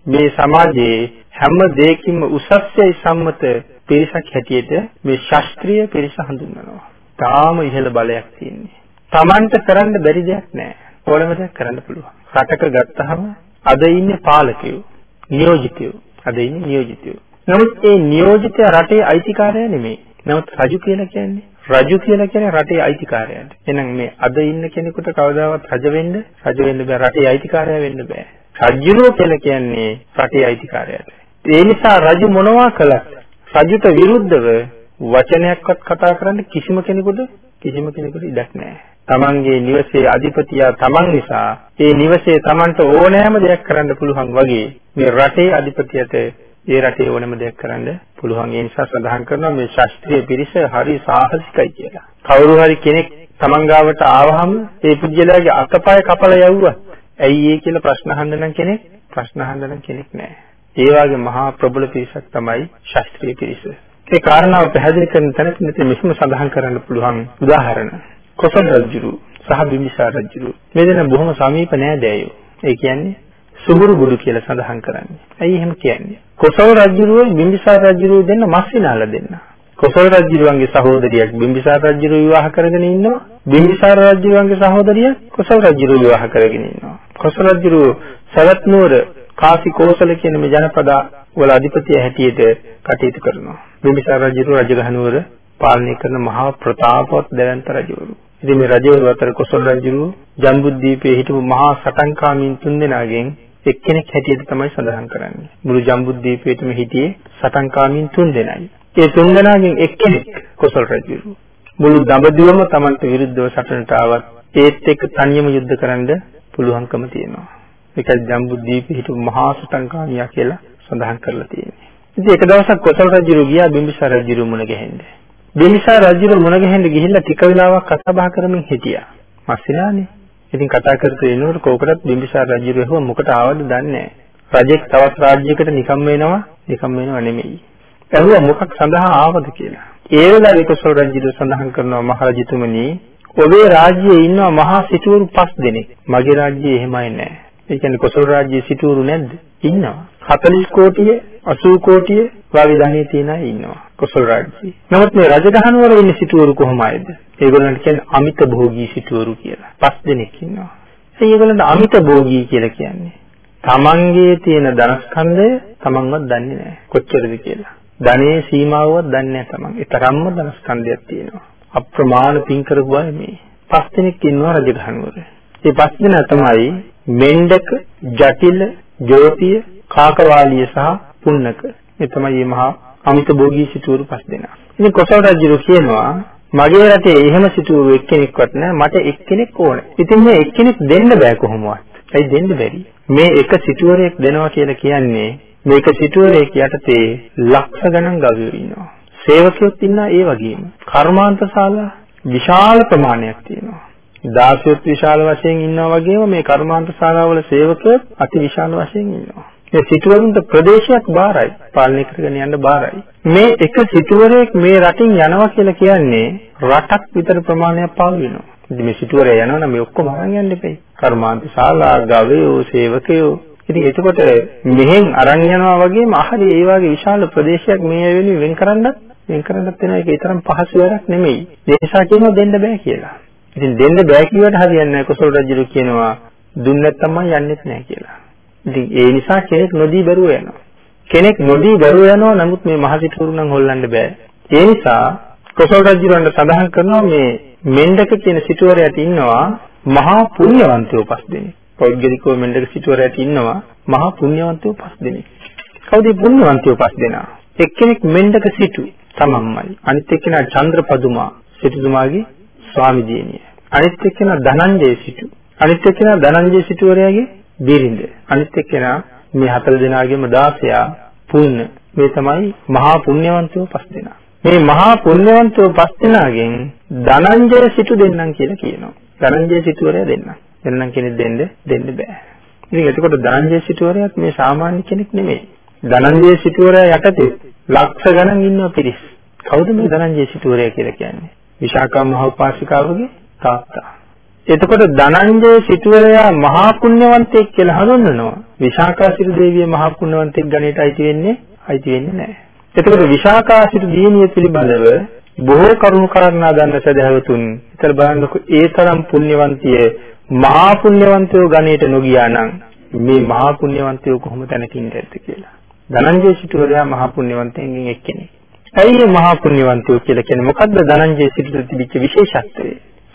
මේ සමාජයේ හැම දෙයකින්ම උසස්යයි සම්මත පිරිසක් හැටියට මේ ශාස්ත්‍රීය පිරිස හඳුන්වනවා. තාම ඉහළ බලයක් තියෙන්නේ. Tamanට කරන්න බැරි දෙයක් නෑ. ඕනම දෙයක් කරන්න පුළුවන්. රටක ගත්තහම අද ඉන්නේ පාලකයෝ, නියෝජිතයෝ. අද ඉන්නේ නියෝජිතයෝ. නමුත් ඒ නියෝජිතය රටේ අයිතිකාරය නෙමෙයි. නමුත් රජු කියලා කියන්නේ රජු කියලා කියන්නේ රටේ අයිතිකාරයන්ට. එහෙනම් මේ අද ඉන්න කෙනෙකුට කවදාවත් රජ වෙන්න, රජ වෙන්න බෑ, රටේ අයිතිකාරය වෙන්න බෑ. රජුරෝ කියලා කියන්නේ රටේ අයිතිකාරයට. ඒ නිසා රජු මොනවා කළත් රජුට විරුද්ධව වචනයක්වත් කතා කරන්න කිසිම කෙනෙකුට කිසිම කෙනෙකුට ඉඩක් නැහැ. තමන්ගේ නිවසේ අධිපතියා තමන් නිසා ඒ නිවසේ තමන්ට ඕනෑම දෙයක් කරන්න පුළුවන් වගේ මේ රටේ අධිපතියට ඒ රටේ ඕනෑම දෙයක් කරන්න පුළුවන් ඒ නිසා සඳහන් කරනවා මේ ශාස්ත්‍රීය පිරිස හරි සාහසිකයි කියලා. කවුරු හරි කෙනෙක් තමන් ගාවට ආවහම ඒ පුජ්‍යලයාගේ අතපය කපලා යවුවා. ඇයි ඒ කියලා ප්‍රශ්න අහන්න නම් කෙනෙක් ප්‍රශ්න අහන්න නම් කෙනෙක් නැහැ. ඒ වගේ මහා ප්‍රබල පිරිසක් තමයි ශාස්ත්‍රීය පිරිස. ඒ කාරණාව පැහැදිලි කරන තැනක මෙතන සඳහන් කරන්න පුළුවන් උදාහරණ. කොසල් රජුරු සහ බිම්බිසාර රජුරු මේ දෙන බොහොම සමීප නෑදෑයෝ. ඒ කියන්නේ සුහුරු බුදු කියලා සඳහන් කරන්නේ. ඇයි එහෙම කියන්නේ? කොසල් රජුරුව බිම්බිසාර රජුරුව දෙන්න මස් විනාලා දෙන්න. කොසල් රජුරුවන්ගේ සහෝදරියක් බිම්බිසාර රජුරුව විවාහ කරගෙන ඉන්නවා. බිම්බිසාර රජුරුවන්ගේ සහෝදරිය කොසල් රජුරුව විවාහ කරගෙන ඉන්නවා. කොසල් රජුරුව සවැත් නුවර කාසි කෝසල කියන මේ ජනපද වල අධිපතිය හැටියට කටයුතු කරනවා. බිම්බිසාර රජුරුව රජගහ නුවර පාලනය කරන මහා ප්‍රතාපවත් දැවැන්ත රජවරු. ඉතින් මේ රජවරු අතර කොසල් රජු ජම්බුද්දීපයේ හිටපු මහා සටන්කාමීන් තුන්දෙනාගෙන් එක්කෙනෙක් හැටියට තමයි සඳහන් කරන්නේ. මුළු ජම්බුද්දීපයේම හිටියේ සටන්කාමීන් තුන්දෙනයි. ඒ තුන්දෙනාගෙන් එක්කෙනෙක් කොසල් රජු. මුළු දඹදිවම Tamanට විරුද්ධව සටනට ආවත් ඒත් එක්ක තනියම යුද්ධ කරන්න පුළුවන්කම තියෙනවා. ඒකයි ජම්බුද්දීපයේ හිටපු මහා සටන්කාමියා කියලා සඳහන් කරලා තියෙන්නේ. ඉතින් එක දවසක් කොසල් රජු ගියා බිම්බිසාර රජු මුණ ගැහෙන්නේ. බිම්බිසාර රජු මුණ ගැහෙන්න ගිහිල්ලා ටික වෙලාවක් කතා බහ කරමින් හිටියා. මස්සිනානේ. ඉතින් කතා කරතු එනකොට කෝකටත් බිම්බිසාර රජු රෙහුව මොකට ආවද දන්නේ නැහැ. රජෙක් තවත් රාජ්‍යයකට නිකම් වෙනවා නිකම් වෙනව නෙමෙයි. ඇහුවා මොකක් සඳහා ආවද කියලා. ඒ වෙලාවේ කොසල් රජු සඳහන් කරනවා මහරජතුමනි ඔබේ රාජ්‍යයේ ඉන්නවා මහා සිටුවරු පස් දෙනෙක්. මගේ රාජ්‍යයේ එහෙමයි නෑ. ඒ කියන්නේ කොසල් රාජ්‍යයේ සිටුවරු නැද්ද? ඉන්නවා. 40 කෝටිය 80 කෝටිය වාගේ ධනෙ තියන අය ඉන්නවා කොසල් රාජ්‍යයේ. නමුත් මේ රජගහනුවර ඉන්න සිටුවරු කොහොමයිද? ඒගොල්ලන්ට කියන්නේ අමිත භෝගී සිටුවරු කියලා. පස් දෙනෙක් ඉන්නවා. ඒගොල්ලන්ට අමිත භෝගී කියලා කියන්නේ. තමන්ගේ තියෙන ධනස්කන්ධය තමන්වත් දන්නේ නැහැ කොච්චරද කියලා. ධනයේ සීමාවවත් දන්නේ නැහැ තමන්. ඒ තරම්ම ධනස්කන්ධයක් තියෙනවා. අප්‍රමාණ පින් කරපු අය මේ. පස් දෙනෙක් ඉන්නවා රජගහනුවර. මේ පස් දෙනා තමයි මෙණ්ඩක, ජටිල, ජෝතිය, කාකවාලිය සහ පුන්නක. මේ තමයි මේ මහා අමිත භෝගී සිටුවරු පස් දෙනා. ඉතින් කොසල් රජු කියනවා මගේ රටේ එහෙම සිටුවරු එක්කෙනෙක්වත් නැහැ මට එක්කෙනෙක් ඕනේ. ඉතින් මේ එක්කෙනෙක් දෙන්න බෑ කොහොමවත්. ඇයි දෙන්න බැරි? මේ එක සිටුවරයක් දෙනවා කියලා කියන්නේ මේක සිටුවරයක් යටතේ ලක්ෂ ගණන් ගවයෝ ඉන්නවා. සේවකයොත් ඉන්නා ඒ වගේම. කර්මාන්ත ශාලා විශාල ප්‍රමාණයක් තියෙනවා. දාසයොත් විශාල වශයෙන් ඉන්නවා වගේම මේ කර්මාන්ත ශාලාවල සේවකයොත් අති විශාල වශයෙන් ඉන්නවා. මේ සිටුවරුන්ට ප්‍රදේශයක් බාරයි පාලනය කරගෙන යන්න බාරයි. මේ එක සිටුවරයෙක් මේ රටින් යනවා කියලා කියන්නේ රටක් විතර ප්‍රමාණයක් පාවු වෙනවා. ඉතින් මේ සිටුවරය යනවා නම් මේ ඔක්කොම අරන් යන්න එපේ. කර්මාන්ත ශාලා, ගවයෝ, සේවකයෝ. ඉතින් එතකොට මෙහෙන් අරන් යනවා වගේම අහරි ඒ වගේ විශාල ප්‍රදේශයක් මේ වෙනුවෙන් වෙන් කරන්නත් වෙන් කරන්නත් වෙන එක ඊතරම් පහසු වැඩක් නෙමෙයි. දේශා කියනවා දෙන්න බෑ කියලා. ඉතින් දෙන්න බෑ කියවට හරියන්නේ නැහැ. කොසල් රජු කියනවා දුන්න නැත්නම් මම යන්නෙත් නැහැ කියලා. ඉතින් ඒ නිසා කෙනෙක් නොදී බැරුව යනවා. කෙනෙක් නොදී බැරුව යනවා නමුත් මේ මහසිටුරු නම් හොල්ලන්න බෑ. ඒ නිසා කොසල් රජුරන්ට සඳහන් කරනවා මේ මෙණ්ඩක කියන සිටුවරයට ඉන්නවා මහා පුණ්‍යවන්තයෝ පස් දෙනෙක්. පෞද්ගලිකව මෙණ්ඩක සිටුවරයට ඉන්නවා මහා පුණ්‍යවන්තයෝ පස් දෙනෙක්. කවුද පුණ්‍යවන්තයෝ පස් දෙනා? එක්කෙනෙක් මෙණ්ඩක සිටු තමන්මයි. අනිත් එක්කෙනා චන්ද්‍රපදුමා සිටුතුමාගේ ස්වාමි දිනිය. අනිත් එක්කෙනා ධනංජය සිටු. අනිත් එක්කෙනා ධනංජය සිටුවරයාගේ බිරිඳ. අනිත් එක්කෙනා මේ හතර දෙනාගේම දාසයා පුන්න. මේ තමයි මහා පුණ්‍යවන්තයෝ පස් දෙනා. මේ මහා පුණ්‍යවන්තෝ පස් දෙනාගෙන් ධනංජය සිටු දෙන්නම් කියලා කියනවා. ධනංජය සිටුවරයා දෙන්නම්. දෙන්නම් කෙනෙක් දෙන්න දෙන්න බෑ. ඉතින් එතකොට ධනංජය සිටුවරයාත් මේ සාමාන්‍ය කෙනෙක් නෙමෙයි. ධනංජය සිටුවරයා යටතේ ලක්ෂ ගණන් ඉන්නවා පිරිස්. කවුද මේ ධනංජය සිටුවරයා කියලා කියන්නේ? විශාකා මහ උපාසිකාවගේ තාත්තා. එතකොට ධනංජය සිටුවරයා මහා පුණ්‍යවන්තයෙක් කියලා හඳුන්වනවා. විශාකා සිටු දේවිය මහා පුණ්‍යවන්තයෙක් ගණයට අයිති වෙන්නේ අයිති වෙන්නේ නැහැ. එතකොට විශාකාසිත දියණිය පිළිබඳව බොහෝ කරුණු කාරණා දන්න සදහවතුන් ඉතල බලන්නකො ඒ තරම් පුණ්‍යවන්තිය මහා පුණ්‍යවන්තයෝ ගණයට නොගියා නම් මේ මහා පුණ්‍යවන්තයෝ කොහොම තැනකින්ද ඇද්ද කියලා. ධනංජය සිටුවරයා මහා පුණ්‍යවන්තයන්ගෙන් එක්කෙනෙක්. ඇයි මේ මහා පුණ්‍යවන්තයෝ කියලා කියන්නේ මොකද්ද ධනංජය සිටුවර තිබිච්ච විශේෂත්වය?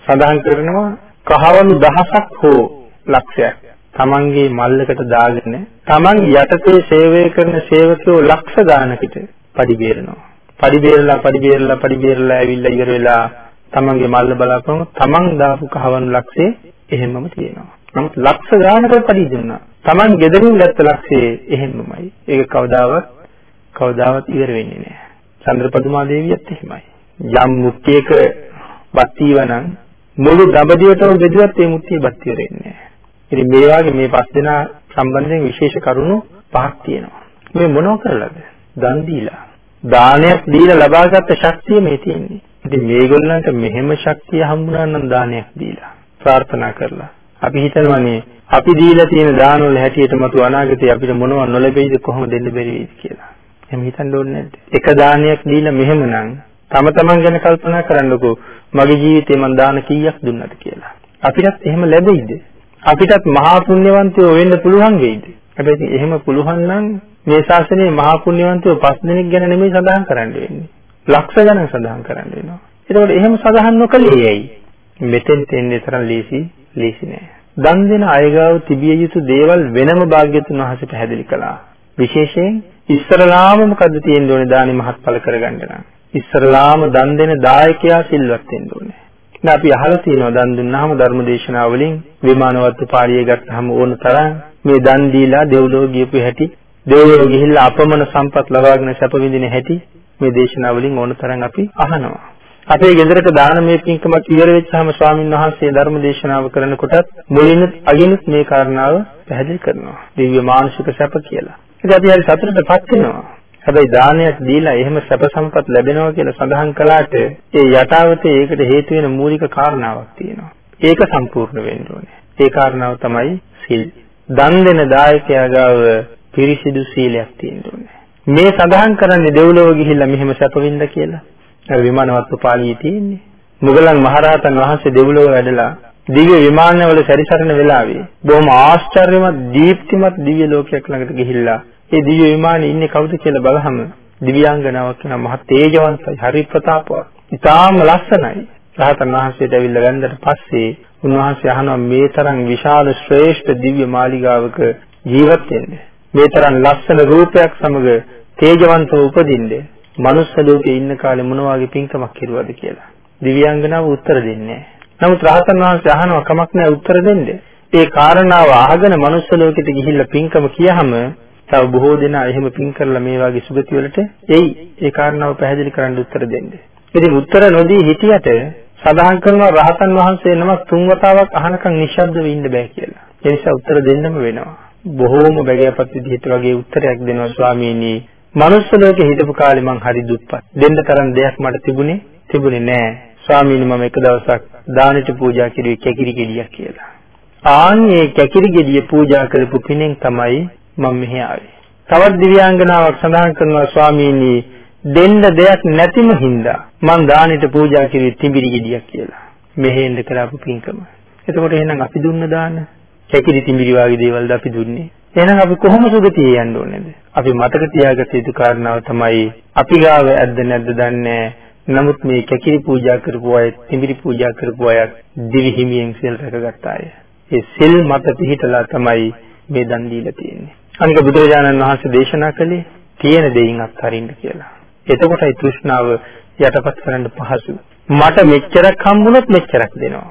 සඳහන් කරනවා කහවණු දහසක් හෝ ලක්ෂයක් තමන්ගේ මල්ලකට දාගෙන තමන් යටතේ සේවය කරන සේවකයෝ ලක්ෂ ගානකට පඩි බේරනවා. පඩි බේරලා පඩි බේරලා පඩි බේරලා ඇවිල්ලා ඉවර වෙලා තමන්ගේ මල්ල බලාපන් තමන් දාපු කහවණු ලක්ෂේ එහෙමම තියෙනවා. නමුත් ලක්ෂ ගානකට පඩි දුන්නා. තමන් ගෙදරින් ගත්ත ලක්ෂේ එහෙමමයි. ඒක කවදාවත් කවදාවත් ඉවර වෙන්නේ නැහැ. චන්ද්‍රපදුමා දේවියත් එහෙමයි. යම් මුත්‍යයක බත්තිවනම් මුළු දඹදිවටම බෙදුවත් ඒ මුත්‍තිය බත්තිය වෙන්නේ නැහැ. ඉතින් මේ වගේ මේ පස් දෙනා සම්බන්ධයෙන් විශේෂ කරුණු පහක් තියෙනවා. මේ මොනව කරලාද? දන් දීලා. දානයක් දීලා ලබාගත් ශක්තිය මේ තියෙන්නේ. ඉතින් මේගොල්ලන්ට මෙහෙම ශක්තිය හම්බුනා නම් දානයක් දීලා ප්‍රාර්ථනා කරලා. අපි හිතනවානේ අපි දීලා තියෙන දාන වල හැටියට මතු අනාගතේ අපිට මොනව නොලැබෙයිද කොහොමද දෙන්න බැරි වෙයිද කියලා. එහෙම හිතන්න ඕනේ නැද්ද? එක දානයක් දීලා මෙහෙමනම් තම තමන් ගැන කල්පනා කරන්නකෝ මගේ ජීවිතේ මං දාන කීයක් දුන්නද කියලා. අපිටත් එහෙම ලැබෙයිද? අපිටත් මහා පුණ්‍යවන්තයෝ වෙන්න පුළුවන් වෙයිද? හැබැයි එහෙම පුළුවන් නම් මේ ශාසනයේ මහා පුණ්‍යවන්තයෝ පස් දෙනෙක් ගැන නෙමෙයි සඳහන් කරන්න වෙන්නේ. ලක්ෂ ගණන් සඳහන් කරන්න වෙනවා. ඒකෝට එහෙම සඳහන් නොකළේ ඇයි? මෙතෙන් තෙන්නේ තරම් ලීසි ලීසි නෑ. දන් දෙන අයගාව තිබිය යුතු දේවල් වෙනම භාග්‍යතුන් වහන්සේ පැහැදිලි කළා. විශේෂයෙන් ඉස්සරලාම මොකද්ද තියෙන්න ඕනේ දානි මහත්ඵල කරගන්න නම්. ඉස්සරලාම දන් දෙන දායකයා සිල්වත් වෙන්න ඕනේ. දැන් අපි අහලා තියෙනවා දන් දුන්නාම ධර්මදේශනා වලින් විමානවත් පාළිය ගත්තාම ඕන තරම් මේ දන් දීලා දෙව්ලොව ගියපු හැටි දෙව්ලොව ගිහිල්ලා අපමණ සම්පත් ලබාගෙන සැප විඳින හැටි මේ දේශනා වලින් ඕන තරම් අපි අහනවා. අපේ ගෙදරට දානමය පින්කමක් ඉවර වෙච්චාම ස්වාමින් වහන්සේ ධර්ම දේශනාව කරනකොටත් මුලින්ම අගිනුත් මේ කාරණාව පැහැදිලි කරනවා. දිව්‍ය මානසික සැප කියලා. ඉතින් අපි හරි සතුටටපත් වෙනවා. හැබැයි දානයක් දීලා එහෙම සැප සම්පත් ලැබෙනවා කියලා සඳහන් කළාට ඒ යටාවතේ ඒකට හේතු වෙන මූලික කාරණාවක් තියෙනවා. ඒක සම්පූර්ණ වෙන්න ඕනේ. ඒ කාරණාව තමයි සිල්. දන් දෙන දායකයා ගාව පිරිසිදු සීලයක් තියෙන්න ඕනේ. මේ සඳහන් කරන්නේ දෙව්ලොව ගිහිල්ලා මෙහෙම සැප වින්ද කියලා. අර විමානවත් පාළියේ තියෙන්නේ. මුගලන් මහරහතන් වහන්සේ දෙව්ලොව වැඩලා දිව්‍ය විමානවල සැරිසරන වෙලාවේ බොහොම ආශ්චර්යමත් දීප්තිමත් දිව්‍ය ලෝකයක් ළඟට ගිහිල්ලා ඒ දිව්‍ය විමානයේ ඉන්නේ කවුද කියලා බලහම දිව්‍යාංගනාවක් වෙන මහ තේජවන්තයි හරි ප්‍රතාපවත්. ඉතාම ලස්සනයි. රහතන් වහන්සේට ඇවිල්ලා වැන්දට පස්සේ උන්වහන්සේ අහනවා මේ තරම් විශාල ශ්‍රේෂ්ඨ දිව්‍ය මාලිගාවක ජීවත් වෙන්නේ. මේ තරම් ලස්සන රූපයක් සමග තේජවන්තව උපදින්නේ. මනුස්ස ලෝකේ ඉන්න කාලේ මොන වගේ පින්කමක් කෙරුවද කියලා. දිව්‍යාංගනාව උත්තර දෙන්නේ නමුත් රහතන් වහන්සේ අහනවා කමක් නැහැ උත්තර දෙන්න. ඒ කාරණාව අහගෙන මනුස්ස ලෝකෙට ගිහිල්ලා පින්කම කියහම තව බොහෝ දෙනා එහෙම පින් කරලා මේ වගේ සුගති වලට එයි. ඒ කාරණාව පැහැදිලි කරන්න උත්තර දෙන්න. ඉතින් උත්තර නොදී හිටියට සඳහන් කරනවා රහතන් වහන්සේ නමක් තුන් වතාවක් අහනකම් නිශ්ශබ්දව ඉන්න බෑ කියලා. ඒ නිසා උත්තර දෙන්නම වෙනවා. බොහෝම බැගෑපත් විදිහට වගේ උත්තරයක් දෙනවා ස්වාමීනි. මනුස්ස ලෝකේ හිටපු කාලේ මං හරි දුප්පත්. දෙන්න තරම් දෙයක් මට තිබුණේ තිබුණේ නෑ. ස්වාමීනි මම එක දවසක් දානෙට පූජා කිරුවේ කැකිරි ගෙඩියක් කියලා. ආන්නේ කැකිරි ගෙඩිය පූජා කරපු පිනෙන් තමයි මම මෙහි ආවේ. තවත් දිව්‍යාංගනාවක් සඳහන් කරනවා ස්වාමීනි දෙන්න දෙයක් නැතිම හින්දා මං දානෙට පූජා කිරුවේ තිඹිරි ගෙඩියක් කියලා. මෙහෙන්න කරපු පින්කම. එතකොට එහෙනම් අපි දුන්න දාන කැකිරි තිඹිරි වගේ දේවල්ද අපි දුන්නේ? එහෙනම් අපි කොහොම සුගතිය යන්න ඕනේද? අපි මතක තියාගත යුතු කාරණාව තමයි අපි ගාව ඇද්ද නැද්ද දන්නේ නමුත් මේ කැකිරි පූජා කරපු අය, තිඹිරි පූජා කරපු අය දිවි හිමියෙන් සිල් රැකගත් අය. ඒ සිල් මත පිහිටලා තමයි මේ දන් දීලා තියෙන්නේ. අනික බුදුරජාණන් වහන්සේ දේශනා කළේ තියෙන දෙයින් අත්හරින්න කියලා. එතකොටයි තෘෂ්ණාව යටපත් කරන්න පහසු. මට මෙච්චරක් හම්බුනොත් මෙච්චරක් දෙනවා.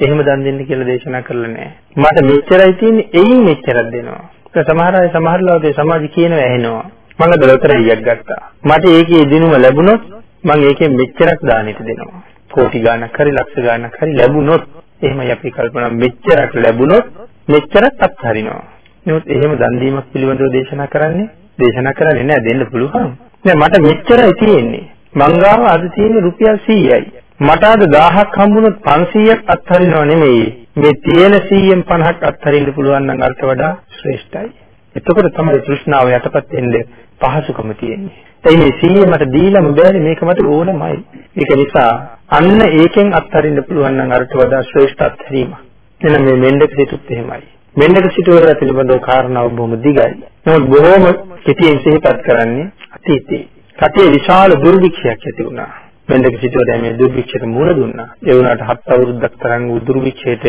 එහෙම දන් දෙන්න කියලා දේශනා කරලා නැහැ. මට මෙච්චරයි තියෙන්නේ එයින් මෙච්චරක් දෙනවා. ඒක සමහර අය සමහර ලාවට සමාජ කියනවා ඇහෙනවා. මම දොස්තරයියක් ගත්තා. මට ඒකේ දිනුම ලැබුණොත් මම ඒකෙන් මෙච්චරක් දානෙට දෙනවා. කෝටි ගාණක් හරි ලක්ෂ ගාණක් හරි ලැබුණොත් එහෙමයි අපි කල්පනා මෙච්චරක් ලැබුණොත් මෙච්චරක් අත්හරිනවා. නමුත් එහෙම දන් දීමක් පිළිබඳව දේශනා කරන්නේ දේශනා කරන්නේ නැහැ දෙන්න පුළුවන්. නෑ මට මෙච්චරයි තියෙන්නේ. මංගාව අද තියෙන්නේ රුපියල් 100යි. මට අද 1000ක් හම්බුනොත් 500ක් අත්හරිනව නෙමෙයි. මේ තියෙන 100න් 50ක් අත්හරින්න පුළුවන් නම් අර්ථ වඩා ශ්‍රේෂ්ඨයි. එතකොට තමයි තෘෂ්ණාව යටපත් වෙන්නේ පහසුකම තියෙන්නේ. ඒ මේ 100 මට දීලම බෑනේ මේක මට ඕනමයි. ඒක නිසා අන්න ඒකෙන් අත්හරින්න පුළුවන් නම් අර්ථ වඩා ශ්‍රේෂ්ඨ අත්හැරීමක්. එන මේ මෙන්ඩක සිටුත් එහෙමයි. මෙන්ඩක සිටුවර පිළිබඳව කාරණාව බොහොම දිගයි. නමුත් බොහොම කෙටියෙන් සිහිපත් කරන්නේ අතීතේ. රටේ විශාල දුර්භික්ෂයක් ඇති වුණා. මෙන්ඩක සිටුවර මේ දුර්භික්ෂයට මුහුණ දුන්නා. ඒ වුණාට හත් අවුරුද්දක් තරම් වූ දුර්භික්ෂයට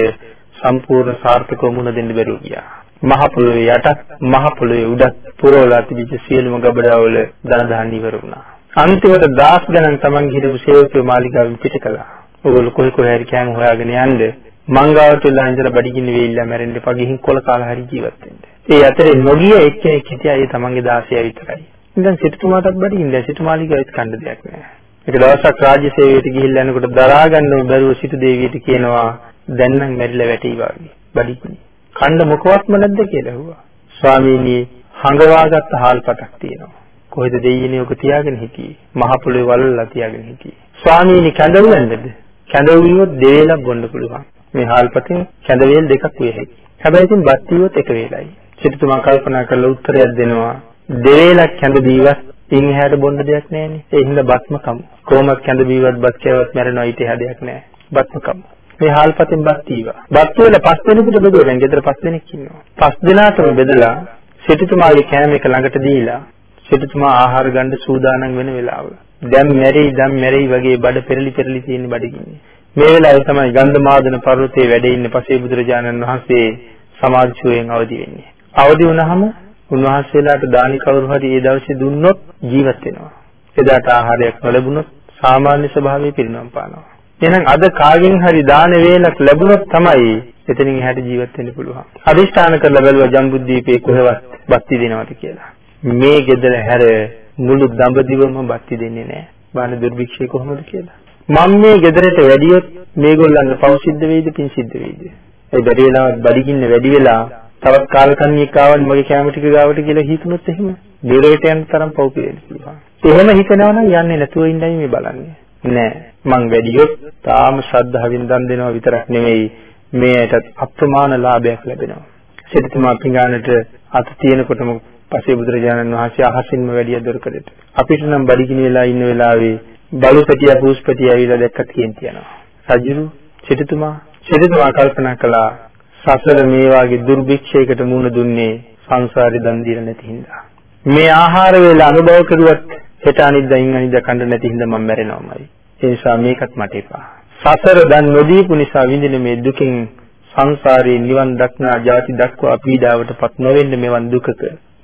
සම්පූර්ණ සාර්ථකව මුහුණ දෙන්න බැරුව ගියා. මහ පොළොවේ යටත් මහ පොළොවේ උඩත් පුරවලා තිබිච්ච සියලුම ගබඩාවල ධන දාන්න ඉවර වුණා. අන්තිමට දාස් ගණන් Taman හිටපු සේවකයෝ මාලිගාවෙන් පිට කළා. ඔයගොල්ලෝ කොයි කොහේ හරි කෑම හොයාගෙන යන්න මංගාවට වෙලා ඉඳලා බඩගින්න වෙයිලා මැරෙන්න එපා ගිහින් කොල කාලා හරි ජීවත් වෙන්න. ඒ අතරේ නොගිය එක්කෙනෙක් හිටියා ඒ Tamanගේ 16 විතරයි. ඉතින් සිටුමාටත් බඩගින්න සිටුමාලිගාවෙත් කන්න දෙයක් නැහැ. එක දවසක් රාජ්‍ය සේවයට ගිහිල්ලා යනකොට දරා ගන්නව බැරුව සිටු දෙවියට කියනවා දැන් නම් මැරිලා වැටී වගේ බඩගින්නේ. කන්න මොකවත්ම නැද්ද කියලා ඇහුවා. ස්වාමීනි හංගවාගත්ත හාල්පටක් තියෙනවා. කොහෙද දෙයියනේ ඔක තියාගෙන හිටියේ? මහ පොළොවේ වලල්ලා තියාගෙන හිටියේ. ස්වාමීනි කැඳවුවෙන්ද? කැඳවුවියොත් දෙවේලක් බොන්න පුළුවන්. මේ හාල්පතෙන් කැඳවේල් දෙකක් විය හැකියි. හැබැයි ඉතින් බත් වීවොත් එක වේලයි. සිටුතුමා කල්පනා කරලා උත්තරයක් දෙනවා. දෙවේලක් කැඳ දීවත් ඉන් එහාට බොන්න දෙයක් නැහැනේ. ඒ හින්දා බත්ම කමු. කොහොමද කැඳ බීවත් බත් කෑවත් මැරෙනවා ඊට එහා දෙයක් නැහැ. බත්ම කමු. මේ හාල්පතෙන් බත් දීවා. බත් වල පස් දෙනෙකුට බෙදුවා. දැන් ගෙදර පස් දෙනෙක් ඉන්නවා. පස් දෙනාටම බෙදලා සිටුතුමාගේ කෑම එක ළඟට දීලා සිටුතුමා ආහාර ගන්න සූදානම් වෙන වෙලාව. දැන් මැරෙයි දැන් මැරෙයි වගේ බඩ පෙරලි පෙරලි තියෙන බඩගින්නේ. මේ වෙලාවේ තමයි ගන්ධමාදන පර්වතයේ වැඩ ඉන්න පසේ බුදුරජාණන් වහන්සේ සමාධිචුවෙන් අවදි වෙන්නේ. අවදි වුණාම උන්වහන්සේලාට දානි කවුරු හරි ඒ දවසේ දුන්නොත් ජීවත් වෙනවා. එදාට ආහාරයක් නොලැබුණොත් සාමාන්‍ය ස්වභාවයේ පිරිනොම් පානවා. එහෙනම් අද කාගෙන් හරි දාන වේලක් ලැබුණොත් තමයි එතනින් එහාට ජීවත් වෙන්න පුළුවන්. අදිෂ්ඨාන කරලා බැලුවා ජම්බුද්දීපේ කොහෙවත් බත්ති දෙනවද කියලා. මේ ගෙදර හැර මුළු දඹදිවම බත්ති දෙන්නේ නැහැ. බාන දුර්භික්ෂය කොහොමද කියලා. මම මේ ගෙදරට වැඩියොත් මේගොල්ලන්ට පව් සිද්ධ වෙයිද පින් සිද්ධ වෙයිද? ඒ බැරි වෙලාවත් බඩගින්න වැඩි වෙලා තවත් කාලකන්ණියෙක් ආවම මගේ කැම ටික ගාවට කියලා හිතුනොත් එහෙම දිරේට යන තරම් පව් පිළිෙන්න පුළුවන්. එහෙම හිතනවා නම් යන්නේ නැතුව ඉන්නයි මේ බලන්නේ. නෑ මං වැඩියොත් තාම ශ්‍රද්ධාවෙන් දන් දෙනවා විතරක් නෙමෙයි මේකට අප්‍රමාණ ලාභයක් ලැබෙනවා. සිතතුමා පිඟානට අත තියෙනකොටම පසේ බුදුරජාණන් වහන්සේ අහසින්ම වැඩිය දොරකඩට. අපිට නම් බඩගිනි වෙලා ඉන්න වෙලාවේ බලුපැටිය පූස්පැටිය ඇවිල්ලා දැක්ක තියෙන තියනවා. රජුරු සිතතුමා සිතතුමා කල්පනා කළා සසර මේ වාගේ දුර්භික්ෂයකට මුහුණ දුන්නේ සංසාරේ දන් දීලා නැති හින්දා. මේ ආහාර වේල අනුභව කරුවත් හෙට අනිද්දා ඉන් අනිද්දා කන්න නැති හින්දා මම මැරෙනවමයි. ඒ නිසා මේකත් මට එපා. සසර දන් නොදීපු නිසා විඳින මේ දුකින් සංසාරේ නිවන් දක්නා ජාති දක්වා පීඩාවටපත් නොවෙන්න මෙවන් දුකක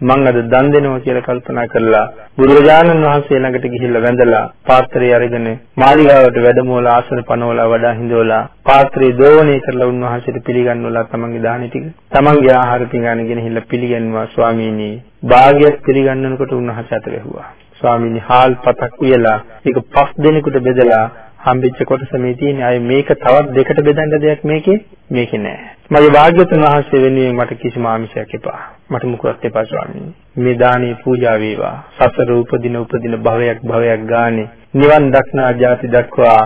මං අද දන් දෙනවා කියලා කල්පනා කරලා බුදුරජාණන් වහන්සේ ළඟට ගිහිල්ලා වැඳලා පාත්‍රය අරගෙන මාලිගාවට වැඩමවලා ආසන පනවලා වඩා හිඳවලා පාත්‍රය දෝවණය කරලා උන්වහන්සේට පිළිගන්වලා තමන්ගේ දානි ටික තමන්ගේ ආහාර පිඟාන ගෙනහිල්ලා පිළිගන්නවා. ස්වාමීනි භාගයක් පිළිගන්නනකොට උන්වහන්සේ අත වැහුවා. ස්වාමීනි හාල් පතක් උයලා ඒක පස් දෙනෙකුට බෙදලා හම්බෙච්ච කොටස මේ තියෙන්නේ. අය මේක තවත් දෙකට බෙදන්න දෙයක් මේකේ මේකේ නෑ. මගේ වාග්යතුන් වහන්සේ වෙනුවෙන් මට කිසිම ආමිෂයක් එපා. මට මුකුත් එපා ස්වාමීනි. මේ දානේ පූජා වේවා. සසර උපදින උපදින භවයක් භවයක් ගානේ නිවන් දක්නා ජාති දක්වා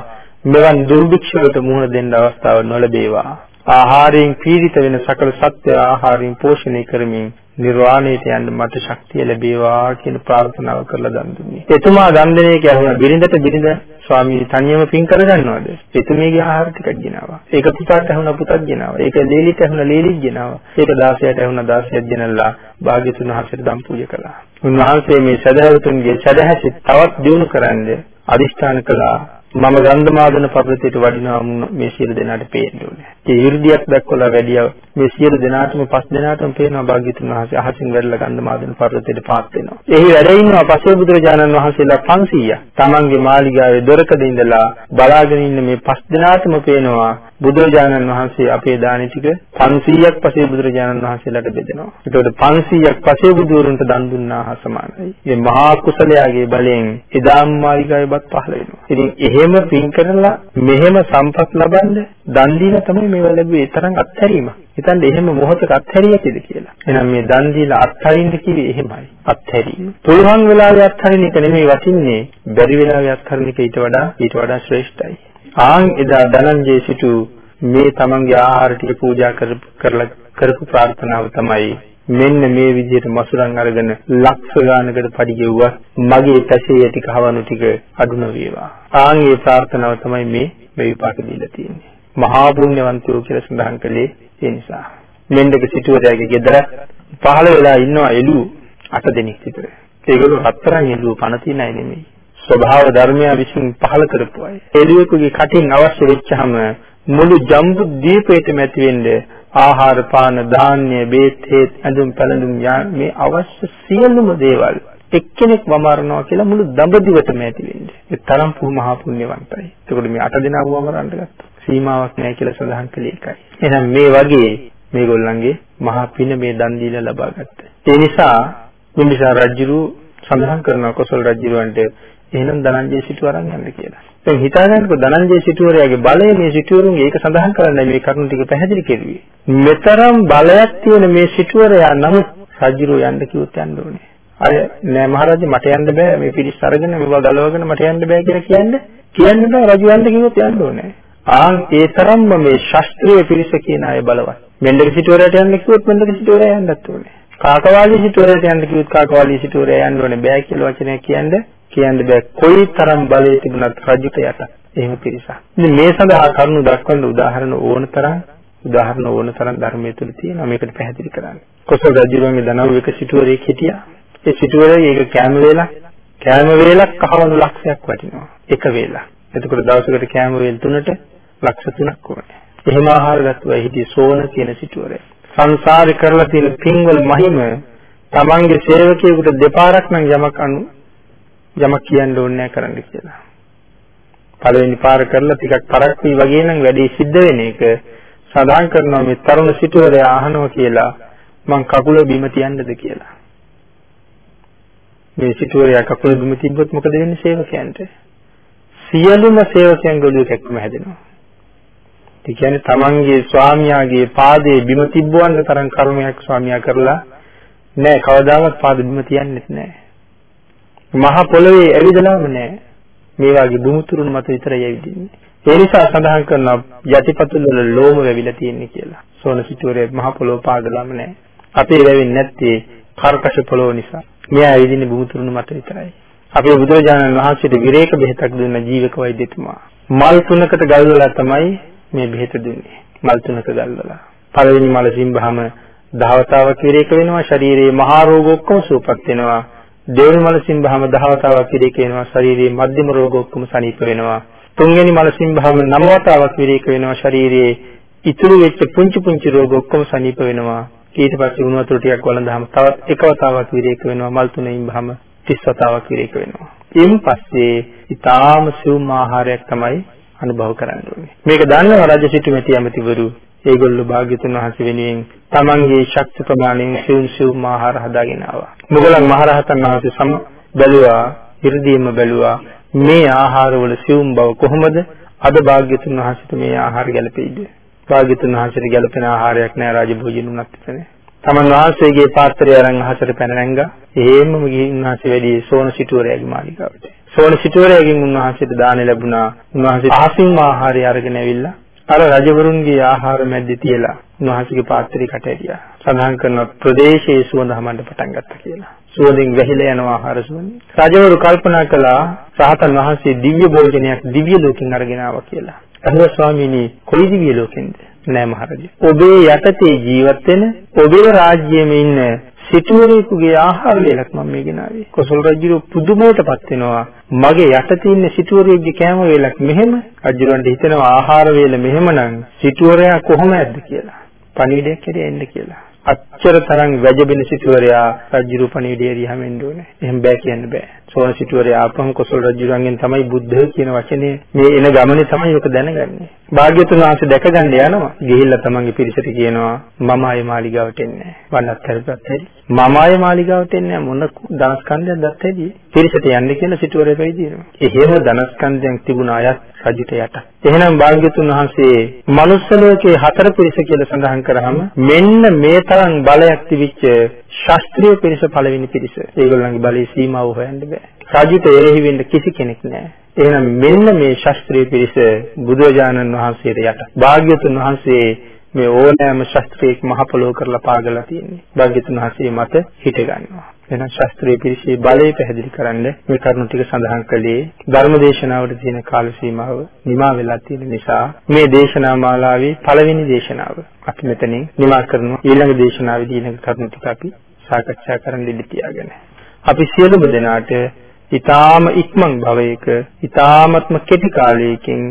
මෙවන් දුර්භික්ෂවලට මුහුණ දෙන්න අවස්ථාව නොලැබේවා. ආහාරයෙන් පීඩිත වෙන සකල සත්‍ය ආහාරයෙන් පෝෂණය කරමින් නිර්වාණයට යන්න මට ශක්තිය ලැබේවා කියන ප්‍රාර්ථනාව කරලා දන් දුන්නේ. එතුමා දන් දෙන එක ඇහුණා බිරිඳට බිරිඳ ස්වාමී තනියම පින් කරගන්නවද? එතුමියගේ ආහාර ටිකක් ගෙනාවා. ඒක පුතාට ඇහුණා පුතක් ගෙනාවා. ඒක ලේලිට ඇහුණා ලේලිත් ගෙනාවා. ඒක 16ට ඇහුණා 16ක් ගෙනල්ලා භාග්‍යතුන් වහන්සේට දම් පූජා කළා. උන්වහන්සේ මේ සදහවතුන්ගේ සදහසිත තවත් දියුණු කරන්න අදිෂ්ඨාන කළා. මම ගන්ධමාදන පර්වතයට වඩිනවා මේ සියලු දෙනාට පේන්න ඕනේ. ඒ 이르දියක් දක්වලා වැඩිය මේ සියලු දෙනාටම පස් දෙනාටම පේනවා භාග්‍යතුන් වහන්සේ අහසින් වැඩලා ගන්ධමාදන පර්වතයට පාත් වෙනවා. එහි වැඩ ඉන්නවා පසේ බුදුරජාණන් වහන්සේලා 500ක්. Tamange මාලිගාවේ දොරකද ඉඳලා බලාගෙන ඉන්න මේ පස් දෙනාටම පේනවා බුදුරජාණන් වහන්සේ අපේ දානි ටික 500ක් පසේ බුදුරජාණන් වහන්සේලාට බෙදෙනවා. ඒතකොට 500ක් පසේ බුදුරුන්ට දන් දුන්නා හා සමානයි. මේ මහා කුසලයාගේ බලයෙන් එදාම් මාලිගාවේ බත් පහළ වෙනවා. ඉතින් එහෙම පින් කරලා මෙහෙම සම්පත් ලබන්න දන් දීලා තමයි මේවා ලැබුවේ. තරම් අත්හැරීමක්. හිතන්න එහෙම මොහොතක අත්හැරියද කියලා. එහෙනම් මේ දන් දීලා අත්හරින්න කිව්වේ එහෙමයි. අත්හැරීම. පුළුවන් වෙලාවෙ අත්හරින එක නෙමෙයි වටින්නේ. බැරි වෙලාවෙ අත්හරින එක ඊට වඩා ඊට වඩා ශ්‍රේෂ්ඨයි. ආන් එදා ධනංජය සිටු මේ තමන්ගේ ආහාර ටික පූජා කරලා කරපු ප්‍රාර්ථනාව තමයි මෙන්න මේ විදිහට මසුරන් අරගෙන ලක්ෂ ගානකට පඩි ගෙව්වා මගේ පැසේ යටි කහවණු ටික අඩු නොවේවා. ආන් ඒ ප්‍රාර්ථනාව තමයි මේ මේ විපාක දීලා තියෙන්නේ. මහා පුණ්‍යවන්තයෝ කියලා සඳහන් කළේ ඒ නිසා. මෙන්දක සිටුවරයාගේ ගෙදර පහළ වෙලා ඉන්නවා එළු අට දෙනෙක් විතර. ඒගොල්ලෝ හතරන් එළු පණ තියන අය නෙමෙයි. ස්වභාව ධර්මය විසින් පහළ කරපු අය. එළුවෙකුගේ කටින් අවශ්‍ය වෙච්චහම මුළු ජම්බු දීපේටම ඇති වෙන්නේ ආහාර පාන ධාන්‍ය බේත් හේත් ඇඳුම් පැළඳුම් මේ අවශ්‍ය සියලුම දේවල් එක්කෙනෙක් වමරනවා කියලා මුළු දඹදිවටම ඇති වෙන්නේ. ඒ තරම් පුහ මහා පුණ්‍යවන්තයි. ඒකට මේ අට දෙනා වමරන්න ගත්තා. සීමාවක් නැහැ කියලා සඳහන් කළේ ඒකයි. එහෙනම් මේ වගේ මේගොල්ලන්ගේ මහා පින මේ දන් දීලා ලබා ගත්තා. ඒ නිසා මිනිසා රජුරු සඳහන් කරන කොසල් රජුරවන්ට එහෙනම් ධනංජය සිටු අරන් යන්න කියලා. දැන් හිතාගන්නකො ධනංජය සිටුවරයාගේ බලය මේ සිටුවරුන්ගේ ඒක සඳහන් කරන්නයි මේ කරුණු ටික පැහැදිලි කෙරුවේ. මෙතරම් බලයක් තියෙන මේ සිටුවරයා නමුත් රජුරු යන්න කිව්වොත් යන්න ඕනේ. අය නෑ මහරජා මට යන්න බෑ මේ පිරිස් අරගෙන මේවා ගලවගෙන මට යන්න බෑ කියලා කියන්නේ කියන්න බෑ රජු යන්න කිව්වොත් යන්න ඕනේ. ආන් ඒ තරම්ම මේ ශාස්ත්‍රීය පිරිස කියන අය බලවත්. මෙන්ඩක සිටුවරයට යන්න කිව්වොත් මෙන්ඩක සිටුවරයා යන්නත් ඕනේ. කාකවාලී සිටුවරයට යන්න කිව්වොත් කාකවාලී සිටුවරයා යන්න ඕනේ. බෑ කියලා වචනයක් කියන්නේ කියන්න බෑ. කොයි තරම් බලය තිබුණත් රජුට යට. එහෙම පිරිසක්. ඉතින් මේ සඳහා කරුණු දක්වන්න උදාහරණ ඕන තරම් උදාහරණ ඕන තරම් ධර්මයේ තුල තියෙනවා මේකට පැහැදිලි කරන්න. කොසල් රජුගේ දනව් එක සිටුවරයෙක් හිටියා. ඒ සිටුවරේ ඒක කැම වේලක් කැම වේලක් කහවණු ලක්ෂයක් වටිනවා. එක වේලක්. එතකොට දවසකට කැම වේල් තුනට ලක්ෂ 3ක් ඕනේ. එහෙම ආහාර ගත්තා හිටියේ සෝන කියන සිටුවරේ. සංසාරේ කරලා තියෙන පින්වල මහිම තමන්ගේ සේවකයෙකුට දෙපාරක් නම් යමක් අනු යමක් කියන්න ඕනේ නැහැ කරන්න කියලා. පළවෙනි පාර කරලා ටිකක් තරක් වී වගේ නම් වැඩේ සිද්ධ වෙන එක සඳහන් කරනවා මේ තරුණ සිටුවරයා අහනවා කියලා මං කකුල බිම තියන්නද කියලා. මේ සිටුවරයා කකුල බිම තිබ්බොත් මොකද වෙන්නේ සේවකයන්ට? සියලුම සේවකයන් ගොළුවේ කැක්කම හැදෙනවා. ඒ කියන්නේ තමන්ගේ ස්වාමියාගේ පාදයේ බිම තිබ්බවන්න තරම් කර්මයක් ස්වාමියා කරලා නෑ කවදාවත් පාද බිම තියන්නෙත් නෑ. මහ පොළවේ ඇවිදලාම නෑ. මේ වගේ දුමුතුරුන් මත විතරයි ඇවිදින්නේ. ඒ නිසා සඳහන් කරනවා යටිපතුල් වල ලෝම වැවිලා තියෙන්නේ කියලා. සෝන සිටුවරේ මහ පොළොව පාදලාම නෑ. අපේ වැවෙන්නේ නැත්තේ කර්කශ පොළොව නිසා. මෙයා ඇවිදින්නේ දුමුතුරුන් මත විතරයි. අපේ බුදුරජාණන් වහන්සේට විරේක බෙහෙතක් දුන්න ජීවක වෛද්‍යතුමා. මල් තුනකට ගල්වලා තමයි මේ බෙහෙත දුන්නේ. මල් තුනක ගල්වලා. පළවෙනි මල සිම්බහම දහවතාවක් විරේක වෙනවා ශරීරයේ මහා රෝග ඔක්කොම සුවපත් වෙනවා දෙවෙනි මල සිම්බහම දහවතාවක් විරේක වෙනවා ශරීරයේ මධ්‍යම රෝග ඔක්කොම සනීප වෙනවා තුන්වෙනි මල සිම්බහම නවවතාවක් විරේක වෙනවා ශරීරයේ ඉතුරු වෙච්ච පුංචි පුංචි රෝග ඔක්කොම සනීප වෙනවා ඊට පස්සේ උණු වතුර ටිකක් වළඳාම තවත් එක වතාවක් විරේක වෙනවා මල් තුනෙන් බහම 30 වතාවක් විරේක වෙනවා ඊයින් පස්සේ ඊටාම සිවුම් ආහාරයක් තමයි අනුභව කරන්න ඕනේ මේක දන්නව රජ සිටු මෙති ඇමතිවරු ඒගොල්ලෝ භාග්‍යතුන් වහන්සේ වෙනුවෙන් තමන්ගේ ශක්ති ප්‍රමාණයෙන් සිවුම් සිවුම් ආහාර හදාගෙන ආවා. මුගලන් මහරහතන් වහන්සේ සම බැලුවා, 이르දීම බැලුවා මේ ආහාරවල සිවුම් බව කොහොමද? අද භාග්‍යතුන් වහන්සේට මේ ආහාර ගැලපෙයිද? භාග්‍යතුන් වහන්සේට ගැලපෙන ආහාරයක් නෑ රාජභෝජන උනත් එතන. තමන් වහන්සේගේ පාත්‍රය අරන් අහසට පැන නැංගා. එහෙමම ගිහින් උන්වහන්සේ වැඩි සෝන සිටුවරයාගේ මාලිගාවට. සෝන සිටුවරයාගෙන් උන්වහන්සේට දාන ලැබුණා. උන්වහන්සේ ආසින් ආහාරය අරගෙන ඇවිල්ලා අර රජවරුන්ගේ ආහාර මැද්දේ තියලා උන්වහන්සේගේ පාත්‍රය කට ඇරියා. සඳහන් කරන ප්‍රදේශයේ සුවඳ හමන්න පටන් ගත්තා කියලා. සුවඳින් වැහිලා යන ආහාර සුවඳ. රජවරු කල්පනා කළා රහතන් වහන්සේ දිව්‍ය භෝජනයක් දිව්‍ය ලෝකෙන් අරගෙන ආවා කියලා. අහුව ස්වාමීනි කොයි දිව්‍ය ලෝකෙන්ද? නෑ මහරජා. ඔබේ යටතේ ජීවත් වෙන ඔබේ රාජ්‍යයේ ඉන්න සිටුවරයෙකුගේ ආහාර වේලක් මම මේ ගෙනාවේ. කොසල් රජු පුදුමයටපත් වෙනවා. මගේ යටතේ ඉන්න සිටුවරයෙක්ගේ කෑම වේලක් මෙහෙම රජුරන්ට හිතෙනවා ආහාර වේල මෙහෙමනම් සිටුවරයා කොහොම ඇද්ද කියලා. පණිවිඩයක් හැරියා එන්න කියලා. අච්චර තරම් වැජබෙන සිටුවරයා රජු පණිවිඩය එරියම එන්න ඕනේ. එහෙම බෑ කියන්න බෑ. සෝන සිටුවරයා ආපහු කොසල් රජුරන්ගෙන් තමයි බුද්ධ කියන වචනේ මේ එන ගමනේ තමයි ඔක දැනගන්නේ. භාග්‍යතුන් වහන්සේ දැකගන්න යනවා. ගිහිල්ලා තමන්ගේ පිරිසට කියනවා මම ආයේ මාලිගාවට එන්නේ නැහැ. වන්නත් කරපත් හැටි. මම ආයේ මාලිගාවට එන්නේ මොන ධනස්කන්ධයක් දැත් හැටි. පිරිසට යන්න කියලා සිටුවරේ පැවිදිනවා. එහෙම ධනස්කන්ධයක් තිබුණ අයත් රජුට යට. එහෙනම් භාග්‍යතුන් වහන්සේ මනුස්ස ලෝකයේ හතර පිරිස කියලා සඳහන් කරාම මෙන්න මේ තරම් බලයක් තිබිච්ච ශාස්ත්‍රීය පිරිස පළවෙනි පිරිස. ඒගොල්ලන්ගේ බලයේ සීමාව හොයන්න බෑ. රජුට එරෙහි වෙන්න කිසි කෙනෙක් නැහැ. එහෙනම් මෙන්න මේ ශාස්ත්‍රීය පිරිස බුදුරජාණන් වහන්සේට යට. භාග්‍යතුන් වහන්සේ මේ ඕනෑම ශාස්ත්‍රයක මහ පොළොව කරලා පාගලා තියෙන්නේ. භාග්‍යතුන් වහන්සේ මත හිට ගන්නවා. එහෙනම් ශාස්ත්‍රීය පිරිසේ බලය පැහැදිලි කරන්න මේ කරුණු ටික සඳහන් කළේ ධර්මදේශනාවට තියෙන කාල සීමාව නිමා වෙලා තියෙන නිසා මේ දේශනා මාලාවේ පළවෙනි දේශනාව අපි මෙතනින් නිමා කරනවා. ඊළඟ දේශනාවේදී ඊළඟ කරුණු ටික අපි සාකච්ඡා කරන්න ඉඩ තියාගෙන. අපි සියලුම දෙනාට ඊ타ම ඉක්මන් භවයක ඊ타මත්ම කෙටි කාලයකින්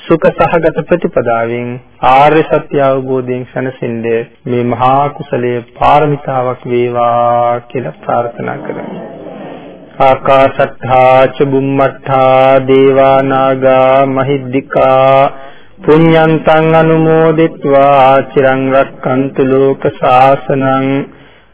සුඛ සහගත ප්‍රතිපදාවෙන් ආර්ය සත්‍ය අවබෝධයෙන් සැනසෙන්න මේ මහා කුසලයේ පාරමිතාවක් වේවා කියලා ප්‍රාර්ථනා කරමි. ආකාශත්තා ච බුම්මත්තා දේවා නාග මහිද්దికා පුඤ්ඤන්තං අනුමෝදිත්වා චිරං රක්칸තු ලෝක සාසනං